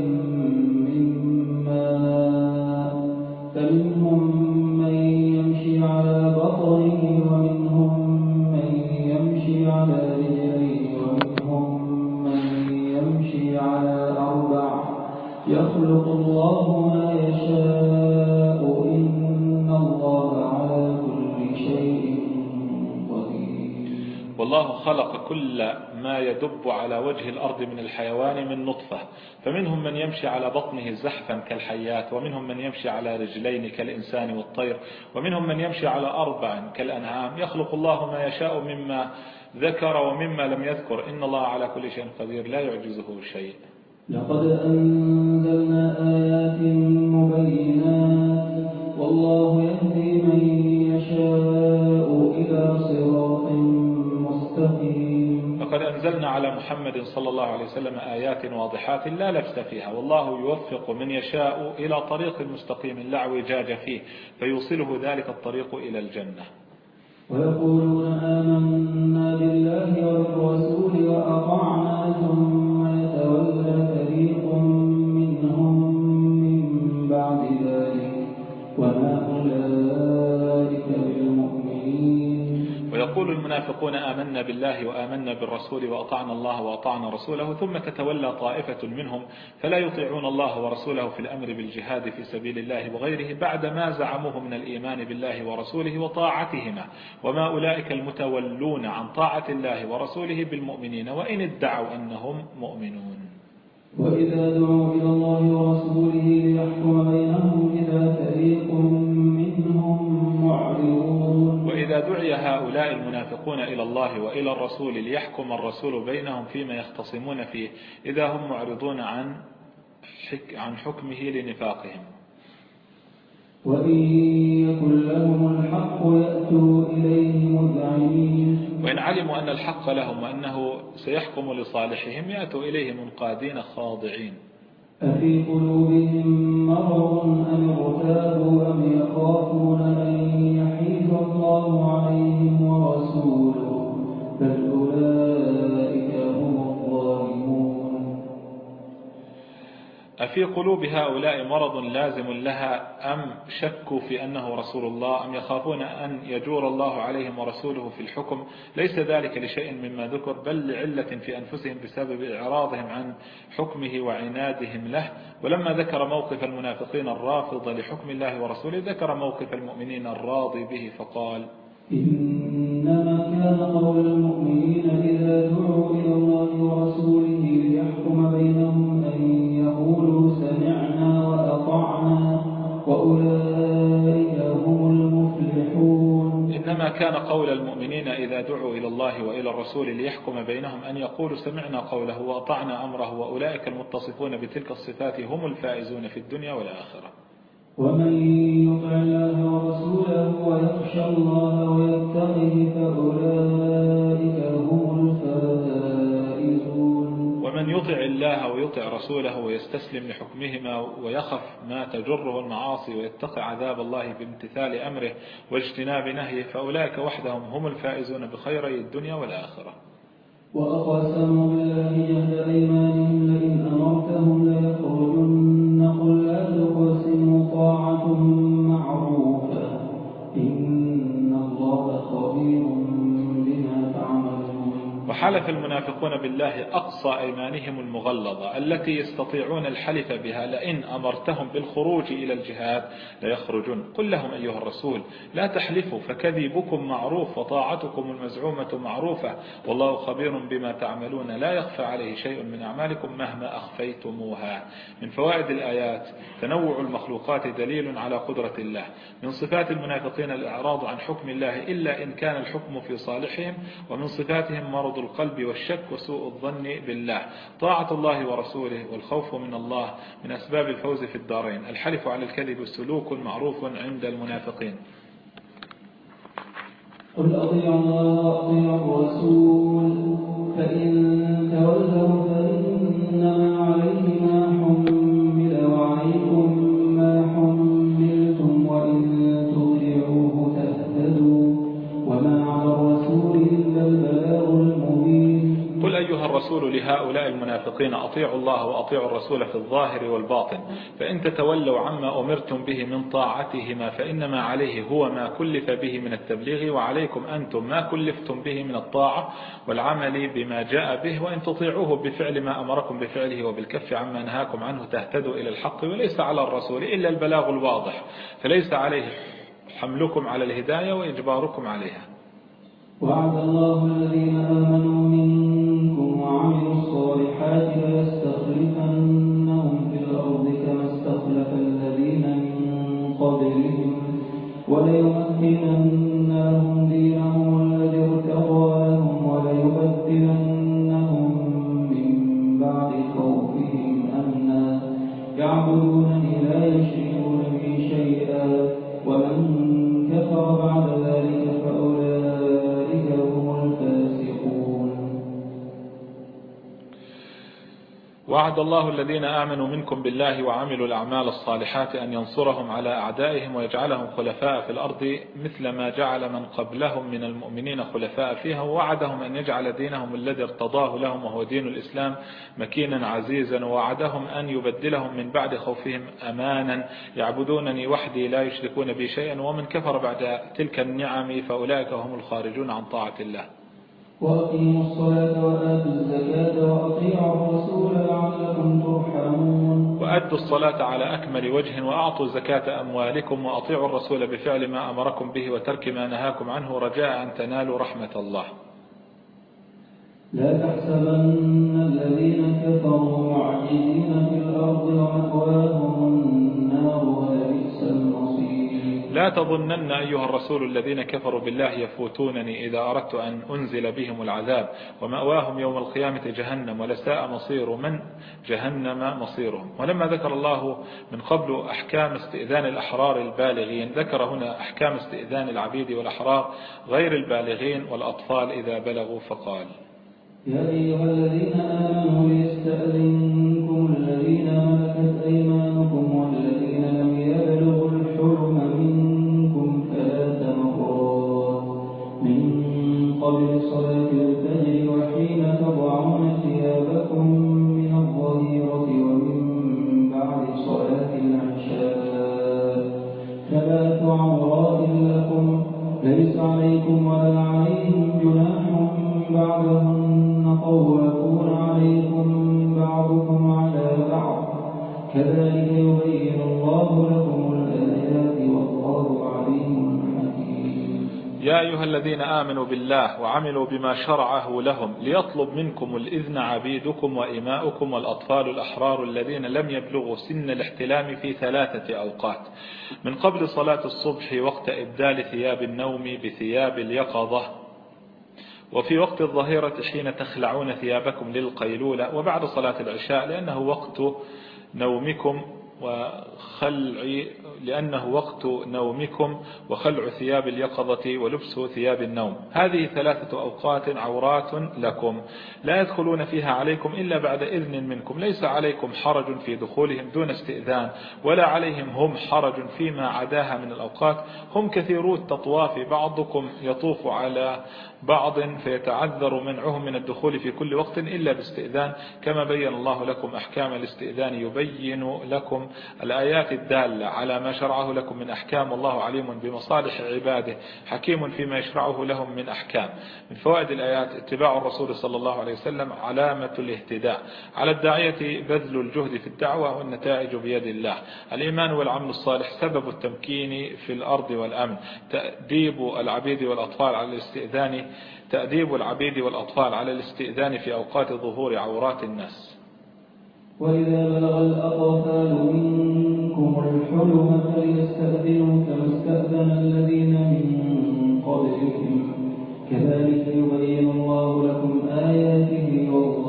والله خلق كل ما يدب على وجه الأرض من الحيوان من نطفة فمنهم من يمشي على بطنه زحفا كالحيات ومنهم من يمشي على رجلين كالإنسان والطير ومنهم من يمشي على أربع كالأنعام. يخلق الله ما يشاء مما ذكر ومما لم يذكر. إن الله على كل شيء قدير لا يعجزه شيء. لقد أنزلنا آيات مبينات. والله يهدي من يشاء إلى صراط مستقيم. لقد أنزلنا على محمد صلى الله عليه وسلم آيات واضحات لا لبس فيها. والله يوفق من يشاء إلى طريق مستقيم لا اعوجاج فيه فيوصله ذلك الطريق إلى الجنة. ويقولون آمنا بالله وبالرسول وأطعنا ثم ويقول المنافقون آمنا بالله وآمنا بالرسول وأطعنا الله وأطعنا رسوله ثم تتولى طائفة منهم فلا يطيعون الله ورسوله في الأمر بالجهاد في سبيل الله وغيره بعد ما زعموه من الإيمان بالله ورسوله وطاعتهما وما أولئك المتولون عن طاعة الله ورسوله بالمؤمنين وإن ادعوا أنهم مؤمنون. وإذا دعوا إلى الله ورسوله ليحكم بينهم دعي هؤلاء المنافقون إلى الله وإلى الرسول ليحكم الرسول بينهم فيما يختصمون فيه إذا هم معرضون عن عن حكمه لنفاقهم. وإن يكن لهم الحق يأتوا إليه مذعنين. وإن علموا أن الحق لهم وأنه سيحكم لصالحهم يأتوا إليه منقادين خاضعين. أفي قلوبهم مرض أم ارتابوا أم يخافون أن يحيف الله عليهم ورسوله؟ بل أولئك أفي قلوب هؤلاء مرض لازم لها أم شكوا في أنه رسول الله أم يخافون أن يجور الله عليهم ورسوله في الحكم؟ ليس ذلك لشيء مما ذكر بل لعلة في أنفسهم بسبب إعراضهم عن حكمه وعنادهم له. ولما ذكر موقف المنافقين الرافض لحكم الله ورسوله ذكر موقف المؤمنين الراضي به فقال إنما كان قول المؤمنين إذا دعوا إلى الله ورسوله كان قول المؤمنين إذا دعوا إلى الله وإلى الرسول ليحكم بينهم أن يقولوا سمعنا قوله وأطعنا أمره وأولئك المتصفون بتلك الصفات هم الفائزون في الدنيا والآخرة. ومن يطع الله ورسوله ويخشى الله ويتقه فأولئك هم يطع الله ويطع رسوله ويستسلم لحكمهما ويخف ما تجره المعاصي ويتقي عذاب الله بامتثال أمره واجتناب نهيه فأولئك وحدهم هم الفائزون بخيري الدنيا والآخرة. وأقسموا بالله جهد أيمانهم لئن أمرتهم ليخرجن وحلف المنافقون بالله أقصى أيمانهم المغلظة التي يستطيعون الحلف بها لئن أمرتهم بالخروج إلى الجهاد ليخرجون. قل لهم أيها الرسول لا تحلفوا فكذبكم معروف وطاعتكم المزعومة معروفة والله خبير بما تعملون لا يخفى عليه شيء من أعمالكم مهما أخفيتموها. من فوائد الآيات تنوع المخلوقات دليل على قدرة الله. من صفات المنافقين الإعراض عن حكم الله إلا إن كان الحكم في صالحهم ومن صفاتهم مرض القلب والشك وسوء الظن بالله. طاعة الله ورسوله والخوف من الله من أسباب الفوز في الدارين. الحلف على الكذب سلوك معروف عند المنافقين. قل أطيعوا الله وأطيعوا الرسول فإن تولوا الرسول لهؤلاء المنافقين أطيعوا الله وأطيعوا الرسول في الظاهر والباطن. فإن تتولوا عما أمرتم به من طاعتهما فإنما عليه هو ما كلف به من التبليغ وعليكم أنتم ما كلفتم به من الطاعة والعمل بما جاء به وإن تطيعوه بفعل ما أمركم بفعله وبالكف عما نهاكم عنه تهتدوا إلى الحق وليس على الرسول إلا البلاغ الواضح. فليس عليه حملكم على الهداية وإجباركم عليها. وعد الله الذين آمنوا منكم الصالحات ليستخلفنهم في الأرض كما استخلف الذين من قبلهم وليمكنن لهم دينهم وعد الله الذين آمنوا منكم بالله وعملوا الأعمال الصالحات أن ينصرهم على أعدائهم ويجعلهم خلفاء في الأرض مثل ما جعل من قبلهم من المؤمنين خلفاء فيها ووعدهم أن يجعل دينهم الذي ارتضاه لهم وهو دين الإسلام مكينا عزيزا ووعدهم أن يبدلهم من بعد خوفهم أمانا. يعبدونني وحدي لا يشركون بي شيئا ومن كفر بعد تلك النعم فأولئك هم الخارجون عن طاعة الله. وأقيموا الصلاة وآتوا الزكاة وأطيعوا الرسول لعلكم ترحمون. وأدوا الصلاة على أكمل وجه وأعطوا زكاة أموالكم وأطيعوا الرسول بفعل ما أمركم به وترك ما نهاكم عنه رجاء أن تنالوا رحمة الله. لا تحسبن الذين كفروا معجزين في الأرض ومأواهم المصير لا تظنن أيها الرسول الذين كفروا بالله يفوتونني إذا أردت أن أنزل بهم العذاب ومأواهم يوم القيامة جهنم ولساء مصير من؟ جهنم مصيرهم. ولما ذكر الله من قبل أحكام استئذان الأحرار البالغين ذكر هنا أحكام استئذان العبيد والأحرار غير البالغين والأطفال إذا بلغوا فقال يا أيها الذين آمنوا ليستأذنكم الذين ملكت أيمانكم والذين لم أيها الذين آمنوا بالله وعملوا بما شرعه لهم ليطلب منكم الإذن عبيدكم وإماؤكم والأطفال الأحرار الذين لم يبلغوا سن الاحتلام في ثلاثة أوقات. من قبل صلاة الصبح وقت إبدال ثياب النوم بثياب اليقظة وفي وقت الظهيرة حين تخلعون ثيابكم للقيلولة وبعد صلاة العشاء لأنه وقت نومكم وخلع لأنه وقت نومكم وخلع ثياب اليقظة ولبس ثياب النوم. هذه ثلاثة أوقات عورات لكم. لا يدخلون فيها عليكم إلا بعد إذن منكم. ليس عليكم حرج في دخولهم دون استئذان ولا عليهم هم حرج فيما عداها من الأوقات. هم كثيرو التطواف بعضكم يطوف على بعض فيتعذر منعهم من الدخول في كل وقت إلا باستئذان كما بين الله لكم أحكام الاستئذان يبين لكم الآيات الدالة على ما شرعه لكم من أحكام الله عليم بمصالح عباده حكيم فيما يشرعه لهم من أحكام. من فوائد الآيات اتباع الرسول صلى الله عليه وسلم علامة الاهتداء. على الداعية بذل الجهد في الدعوة والنتائج بيد الله. الإيمان والعمل الصالح سبب التمكين في الأرض والأمن. تأديب العبيد والأطفال على الاستئذان تأديب العبيد والأطفال على الاستئذان في أوقات ظهور عورات الناس. وإذا بلغ الأطفال منكم الحلم فليستأذنوا كما استأذن الذين من قبلهم كذلك يبين الله لكم آياته والله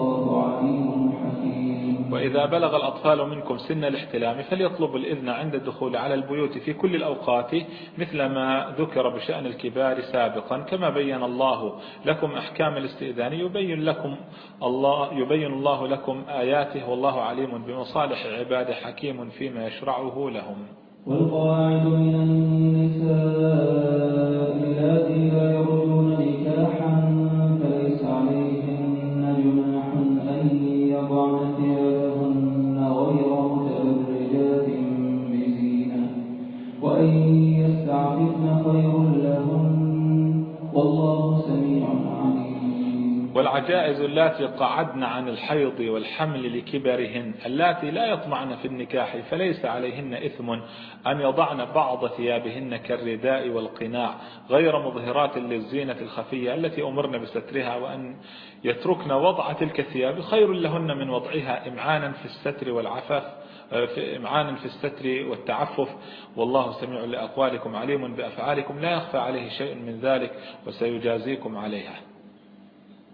وإذا بلغ الأطفال منكم سن الاحتلام فليطلبوا الإذن عند الدخول على البيوت في كل الأوقات مثل ما ذكر بشأن الكبار سابقا. كما بين الله لكم أحكام الاستئذان يبين لكم الله يبين الله لكم آياته والله عليم بمصالح عباده حكيم فيما يشرعه لهم. والقواعد من النساء والعجائز اللاتي قعدن عن الحيض والحمل لكبرهن اللاتي لا يطمعن في النكاح فليس عليهن إثم أن يضعن بعض ثيابهن كالرداء والقناع غير مظهرات للزينة الخفية التي أمرن بسترها وأن يتركن وضع تلك الثياب خير لهن من وضعها إمعانا في الستر والعفاف في إمعانا في الستر والتعفف. والله سميع لأقوالكم عليم بأفعالكم لا يخفى عليه شيء من ذلك وسيجازيكم عليها.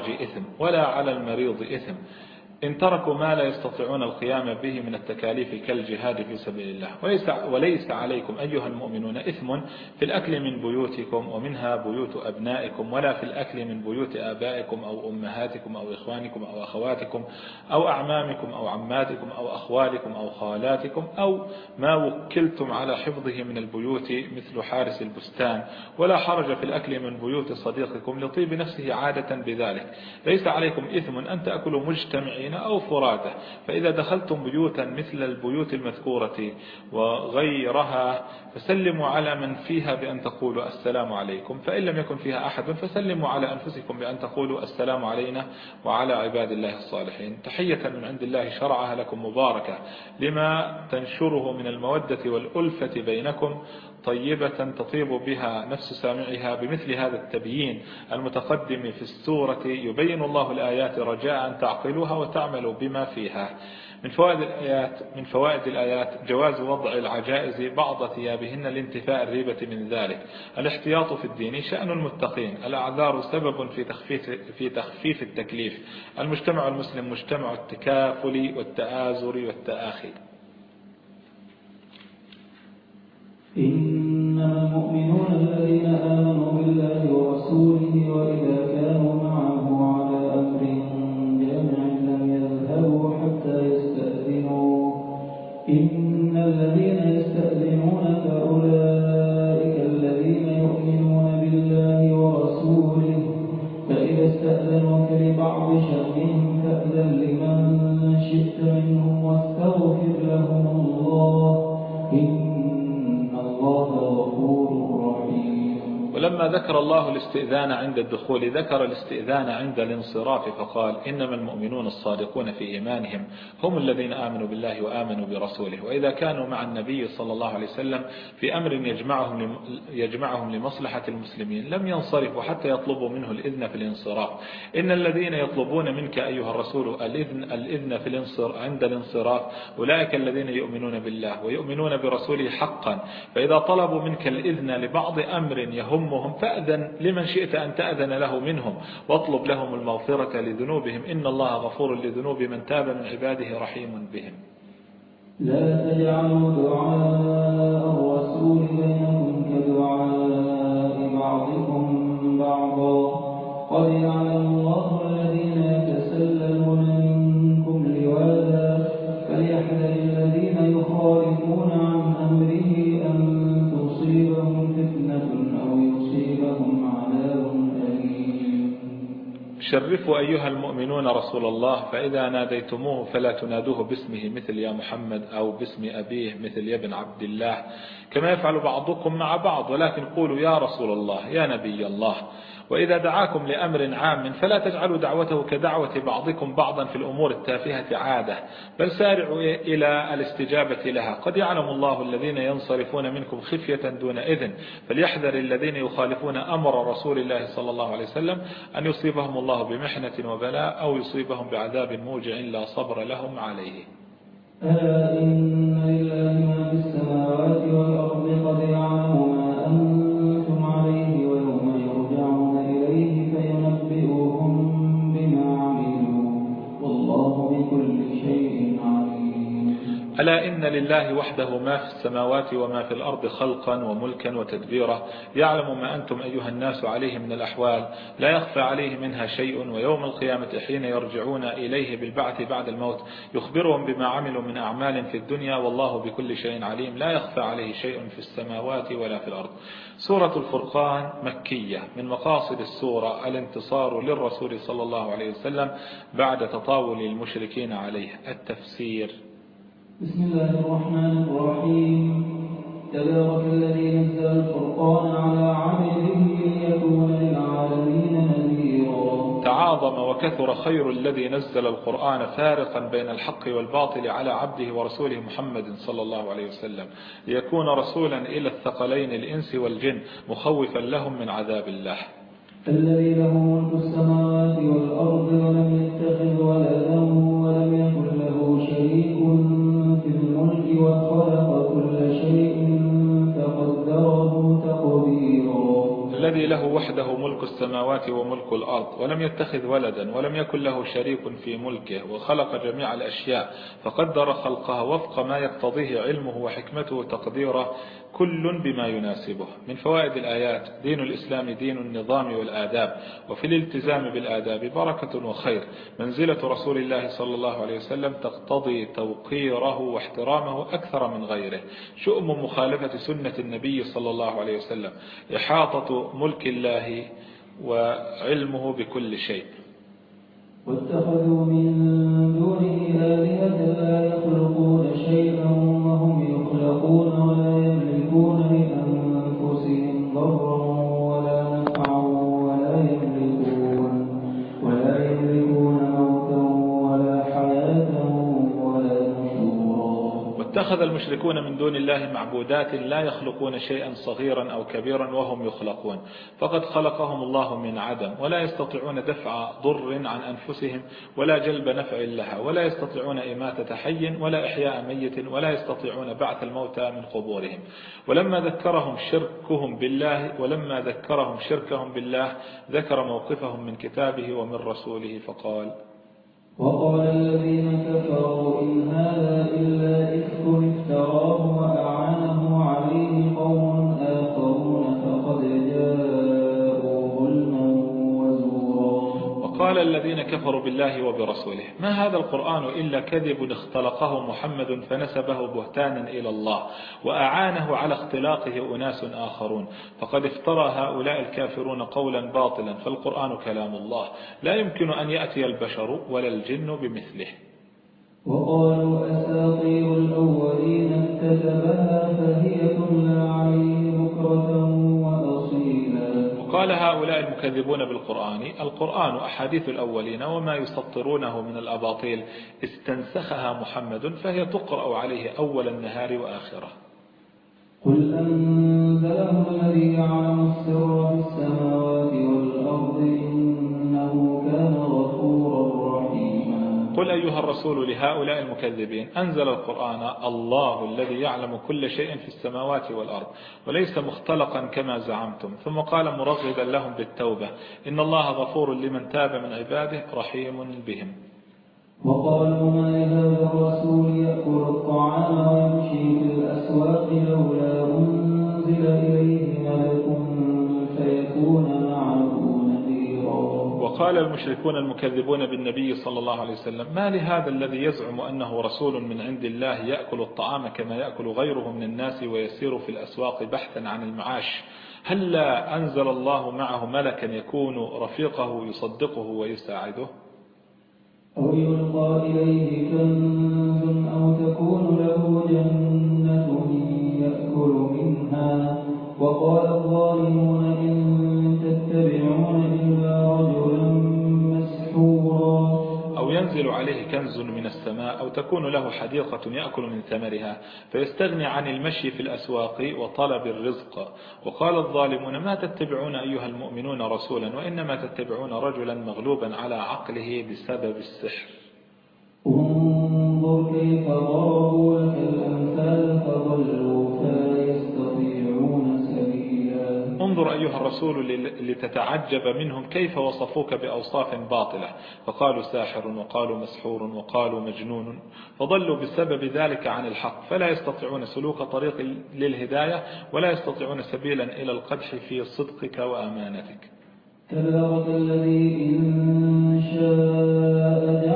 الأعرج إثم ولا على المريض إثم. إن تركوا ما لا يستطيعون القيام به من التكاليف كالجهاد في سبيل الله. وليس, وليس عليكم أيها المؤمنون إثم في الأكل من بيوتكم ومنها بيوت أبنائكم ولا في الأكل من بيوت آبائكم أو أمهاتكم أو إخوانكم أو أخواتكم أو أعمامكم أو عماتكم أو أخوالكم أو خالاتكم أو ما وكلتم على حفظه من البيوت مثل حارس البستان. ولا حرج في الأكل من بيوت صديقكم لطيب نفسه عادة بذلك. ليس عليكم إثم أن تأكلوا مجتمعين مجتمعين أو فرادة. فإذا دخلتم بيوتا مثل البيوت المذكورة وغيرها فسلموا على من فيها بأن تقولوا السلام عليكم. فإن لم يكن فيها أحد فسلموا على أنفسكم بأن تقولوا السلام علينا وعلى عباد الله الصالحين. تحية من عند الله شرعها لكم مباركة لما تنشره من المودة والألفة بينكم. طيبة تطيب بها نفس سامعها بمثل هذا التبيين المتقدم في السورة يبين الله الآيات رجاء أن تعقلوها وتعملوا بما فيها. من فوائد الآيات من فوائد الآيات جواز وضع العجائز بعض ثيابهن لانتفاء الريبة من ذلك. الاحتياط في الدين شأن المتقين. الأعذار سبب في تخفيف في تخفيف التكليف. المجتمع المسلم مجتمع التكافل والتآزر والتآخي. إنما المؤمنون الذين آمنوا ذكر الله الاستئذان عند الدخول ذكر الاستئذان عند الانصراف فقال إنما المؤمنون الصادقون في إيمانهم هم الذين آمنوا بالله وآمنوا برسوله. وإذا كانوا مع النبي صلى الله عليه وسلم في أمر يجمعهم, يجمعهم لمصلحة المسلمين لم ينصرفوا حتى يطلبوا منه الإذن في الانصراف. إن الذين يطلبون منك أيها الرسول الإذن, الإذن في الانصر عند الانصراف أولئك الذين يؤمنون بالله ويؤمنون برسوله حقا. فإذا طلبوا منك الإذن لبعض أمر يهم يهمهم فأذن لمن شئت أن تأذن له منهم. واطلب لهم المغفرة لذنوبهم. إن الله غفور لذنوب من تاب من عباده رحيم بهم. لا تجعلوا دعاء الرسول بينكم شرفوا أيها المؤمنون رسول الله فإذا ناديتموه فلا تنادوه باسمه مثل يا محمد أو باسم أبيه مثل يا ابن عبد الله كما يفعل بعضكم مع بعض ولكن قولوا يا رسول الله يا نبي الله. وإذا دعاكم لأمر عام فلا تجعلوا دعوته كدعوة بعضكم بعضا في الأمور التافهة عادة بل سارعوا إلى الاستجابة لها. قد يعلم الله الذين ينصرفون منكم خفية دون إذن فليحذر الذين يخالفون أمر رسول الله صلى الله عليه وسلم أن يصيبهم الله بمحنة وبلاء أو يصيبهم بعذاب موجع لا صبر لهم عليه. ألا إن لله ما في السماوات والأرض ألا إن لله وحده ما في السماوات وما في الأرض خلقا وملكا وتدبيرا. يعلم ما أنتم أيها الناس عليه من الأحوال. لا يخفى عليه منها شيء ويوم القيامة حين يرجعون إليه بالبعث بعد الموت. يخبرهم بما عملوا من أعمال في الدنيا والله بكل شيء عليم. لا يخفى عليه شيء في السماوات ولا في الأرض. سورة الفرقان مكية. من مقاصد السورة الانتصار للرسول صلى الله عليه وسلم بعد تطاول المشركين عليه. التفسير. بسم الله الرحمن الرحيم. تبارك الذي نزل الفرقان على عبده ليكون للعالمين نذيرا. تعاظم وكثر خير الذي نزل القرآن فارقا بين الحق والباطل على عبده ورسوله محمد صلى الله عليه وسلم. ليكون رسولا إلى الثقلين الإنس والجن مخوفا لهم من عذاب الله. الذي له ملك السماوات والأرض ولم يتخذ ولدا ولم يكن وحده ملك السماوات وملك الأرض ولم يتخذ ولدا ولم يكن له شريك في ملكه وخلق جميع الأشياء فقدر خلقها وفق ما يقتضيه علمه وحكمته تقديره كل بما يناسبه. من فوائد الآيات دين الإسلام دين النظام والآداب. وفي الالتزام بالآداب بركة وخير. منزلة رسول الله صلى الله عليه وسلم تقتضي توقيره واحترامه أكثر من غيره. شؤم مخالفة سنة النبي صلى الله عليه وسلم. إحاطة ملك الله وعلمه بكل شيء. واتخذوا من دونه آلهة لا يخلقون شيئا وهم يخلقون ولا واتخذ المشركون من دون الله معبودات لا يخلقون شيئا صغيرا أو كبيرا وهم يخلقون. فقد خلقهم الله من عدم ولا يستطيعون دفع ضر عن أنفسهم ولا جلب نفع لها ولا يستطيعون إماتة حي ولا إحياء ميت ولا يستطيعون بعث الموتى من قبورهم. ولما ذكرهم شركهم بالله ولما ذكرهم شركهم بالله ذكر موقفهم من كتابه ومن رسوله فقال وقال الذين كفروا إن هذا إلا إفك افتراه الذين كفروا بالله وبرسوله ما هذا القرآن إلا كذب اختلقه محمد فنسبه بهتانا إلى الله وأعانه على اختلاقه أناس آخرون فقد افترى هؤلاء الكافرون قولا باطلا فالقرآن كلام الله لا يمكن أن يأتي البشر ولا الجن بمثله. وقالوا أساطير الأولين اكتتبها فهي تملى عليه بكرة وقال هؤلاء المكذبون بالقرآن القرآن أحاديث الأولين وما يسطرونه من الأباطيل استنسخها محمد فهي تقرأ عليه أول النهار وآخره. قل أنزله الذي يعلم السر في السماوات والأرض قل أيها الرسول لهؤلاء المكذبين أنزل القرآن الله الذي يعلم كل شيء في السماوات والأرض وليس مختلقا كما زعمتم ثم قال مرغبا لهم بالتوبة إن الله غفور لمن تاب من عباده رحيم بهم. وقالوا ما لهذا الرسول يأكل الطعام ويمشي في الأسواق لولا أنزل إليه وقال المشركون المكذبون بالنبي صلى الله عليه وسلم ما لهذا الذي يزعم أنه رسول من عند الله يأكل الطعام كما يأكل غيره من الناس ويسير في الأسواق بحثا عن المعاش؟ هل لا أنزل الله معه ملكا يكون رفيقه يصدقه ويساعده؟ أو يلقى إليه كنز أو تكون له جنة يأكل منها وقال الظالمون ينزل عليه كنز من السماء أو تكون له حديقة يأكل من ثمرها فيستغني عن المشي في الأسواق وطلب الرزق. وقال الظالمون ما تتبعون أيها المؤمنون رسولا وإنما تتبعون رجلا مغلوبا على عقله بسبب السحر. انظر كيف ضربوا أيها الرسول لتتعجب منهم كيف وصفوك بأوصاف باطلة؟ فقالوا ساحر وقالوا مسحور وقالوا مجنون. فضلوا بسبب ذلك عن الحق. فلا يستطيعون سلوك طريق للهداية ولا يستطيعون سبيلا إلى القدح في صدقك وأمانتك. تبارك الذي إن شاء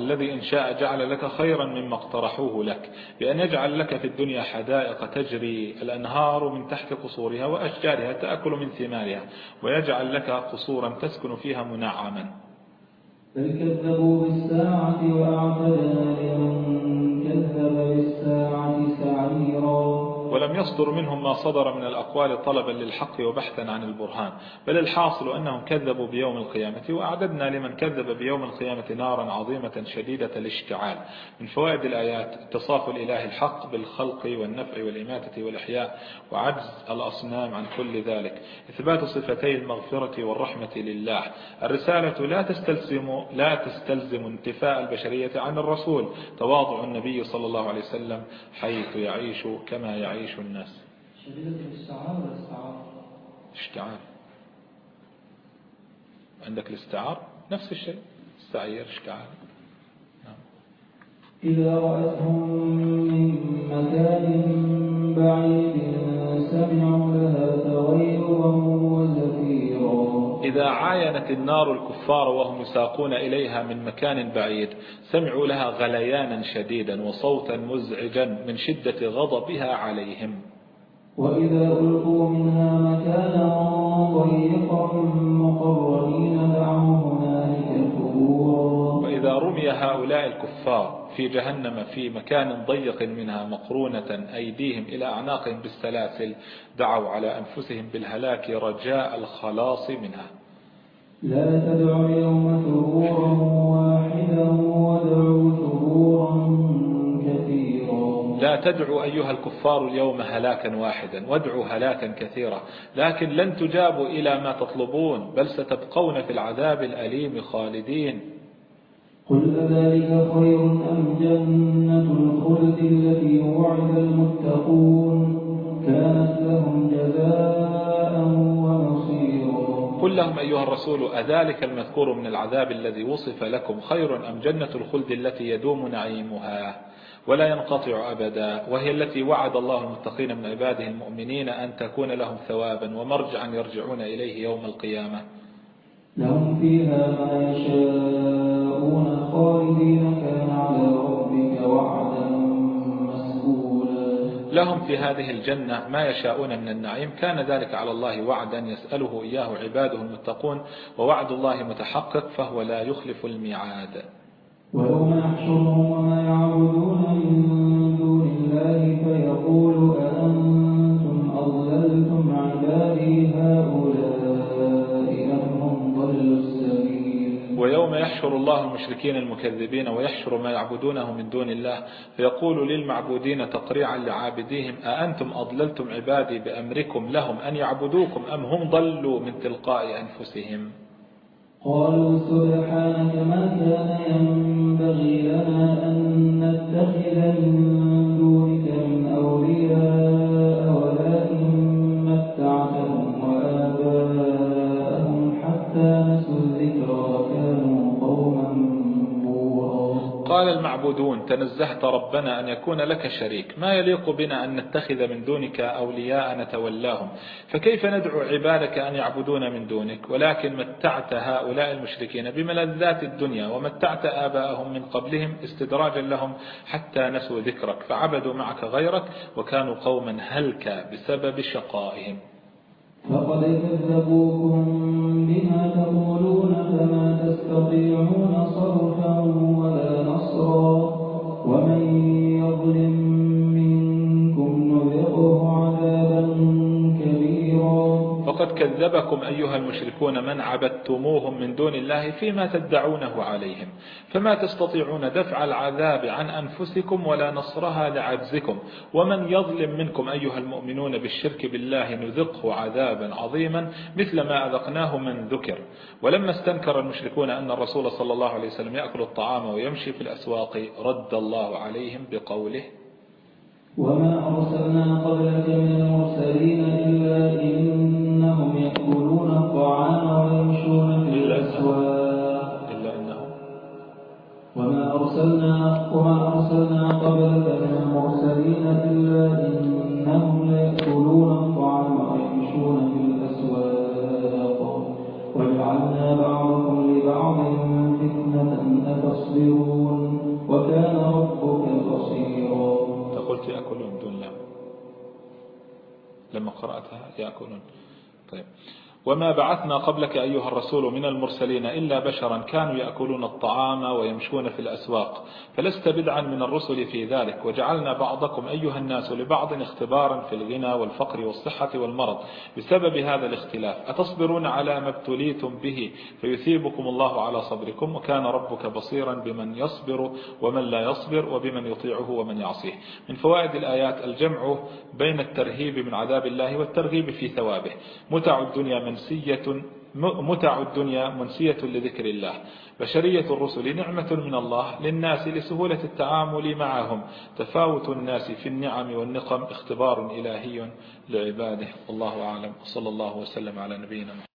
الذي إن شاء جعل لك خيرا مما اقترحوه لك بأن يجعل لك في الدنيا حدائق تجري الأنهار من تحت قصورها وأشجارها تأكل من ثمارها ويجعل لك قصورا تسكن فيها منعما. بل كذبوا بالساعة وأعتدنا لمن كذب بالساعة سعيرا. ولم يصدر منهم ما صدر من الأقوال طلبا للحق وبحثا عن البرهان. بل الحاصل أنهم كذبوا بيوم القيامة وأعددنا لمن كذب بيوم القيامة نارا عظيمة شديدة الاشتعال من فوائد الآيات اتصاف الإله الحق بالخلق والنفع والإماتة والإحياء وعجز الأصنام عن كل ذلك. إثبات صفتي المغفرة والرحمة لله. الرسالة لا تستلزم لا تستلزم انتفاء البشرية عن الرسول. تواضع النبي صلى الله عليه وسلم حيث يعيش كما يعيش الناس. شديدة الاستعارة والاستعارة اشتعال عندك الاستعار؟ نفس الشيء. استعير اشتعال إذا رأتهم من مكان بعيد سمعوا لها تغيرا وزفيرا إذا عاينت النار الكفار وهم يساقون إليها من مكان بعيد سمعوا لها غليانا شديدا وصوتا مزعجا من شدة غضبها عليهم. وإذا ألقوا منها مكانا ضيقا مقرنين دعوا هنالك ثبورا وإذا رمي هؤلاء الكفار في جهنم في مكان ضيق منها مقرونة أيديهم إلى أعناقهم بالسلاسل دعوا على أنفسهم بالهلاك رجاء الخلاص منها. لا تدعوا اليوم ثبورا واحدا وادعوا ثبورا كثيرا. لا تدعوا أيها الكفار اليوم هلاكا واحدا وادعوا هلاكا كثيرا. لكن لن تجابوا إلى ما تطلبون بل ستبقون في العذاب الأليم خالدين. قل أذلك خير أم جنة الخلد التي وعد المتقون؟ كانت لهم جزاء قل لهم أيها الرسول أذلك المذكور من العذاب الذي وصف لكم خير أم جنة الخلد التي يدوم نعيمها؟ ولا ينقطع أبدا وهي التي وعد الله المتقين من عباده المؤمنين أن تكون لهم ثوابا ومرجعا يرجعون إليه يوم القيامة. لهم فيها ما يشاءون خالدين كان على ربك وعدا لهم في هذه الجنة ما يشاءون من النعيم. كان ذلك على الله وعدا يسأله إياه عباده المتقون ووعد الله متحقق فهو لا يخلف الميعاد. ويوم يحشرهم وما يعبدون من يحشر الله المشركين المكذبين ويحشر ما يعبدونه من دون الله فيقول للمعبودين تقريعا لعابديهم أأنتم أضللتم عبادي بأمركم لهم أن يعبدوكم أم هم ضلوا من تلقاء أنفسهم؟ قالوا سبحانك ما كان ينبغي لنا أن نتخذ من المعبودون تنزهت ربنا أن يكون لك شريك. ما يليق بنا أن نتخذ من دونك أولياء نتولاهم. فكيف ندعو عبادك أن يعبدون من دونك؟ ولكن متعت هؤلاء المشركين بملذات الدنيا ومتعت آباءهم من قبلهم استدراجا لهم حتى نسوا ذكرك. فعبدوا معك غيرك وكانوا قوما هلكا بسبب شقائهم. فقد كذبوكم بما تقولون فما تستطيعون صرفا كذبكم أيها المشركون من عبدتموهم من دون الله فيما تدعونه عليهم. فما تستطيعون دفع العذاب عن أنفسكم ولا نصرها لعجزكم. ومن يظلم منكم أيها المؤمنون بالشرك بالله نذقه عذابا عظيما مثل ما أذقناه من ذكر. ولما استنكر المشركون أن الرسول صلى الله عليه وسلم يأكل الطعام ويمشي في الأسواق رد الله عليهم بقوله وما أرسلنا قبلك من المرسلين إلا إنهم أرسلنا وما أرسلنا قبلك من المرسلين إلا إنهم ليأكلون الطعام ويمشون في الأسواق وجعلنا بعضكم لبعض فتنة أتصبرون وكان ربك بصيرا. قلت يأكلون دون لما قرأتها يأكلون. طيب. وما بعثنا قبلك أيها الرسول من المرسلين إلا بشرا كانوا يأكلون الطعام ويمشون في الأسواق فلست بدعا من الرسل في ذلك وجعلنا بعضكم أيها الناس لبعض اختبارا في الغنى والفقر والصحة والمرض بسبب هذا الاختلاف أتصبرون على ما ابتليتم به فيثيبكم الله على صبركم وكان ربك بصيرا بمن يصبر ومن لا يصبر وبمن يطيعه ومن يعصيه من فوائد الآيات الجمع بين الترهيب من عذاب الله والترغيب في ثوابه متع الدنيا منسية متع الدنيا منسية لذكر الله. بشرية الرسل نعمة من الله للناس لسهولة التعامل معهم. تفاوت الناس في النعم والنقم اختبار إلهي لعباده. والله أعلم. وصلى الله وسلم على نبينا محمد.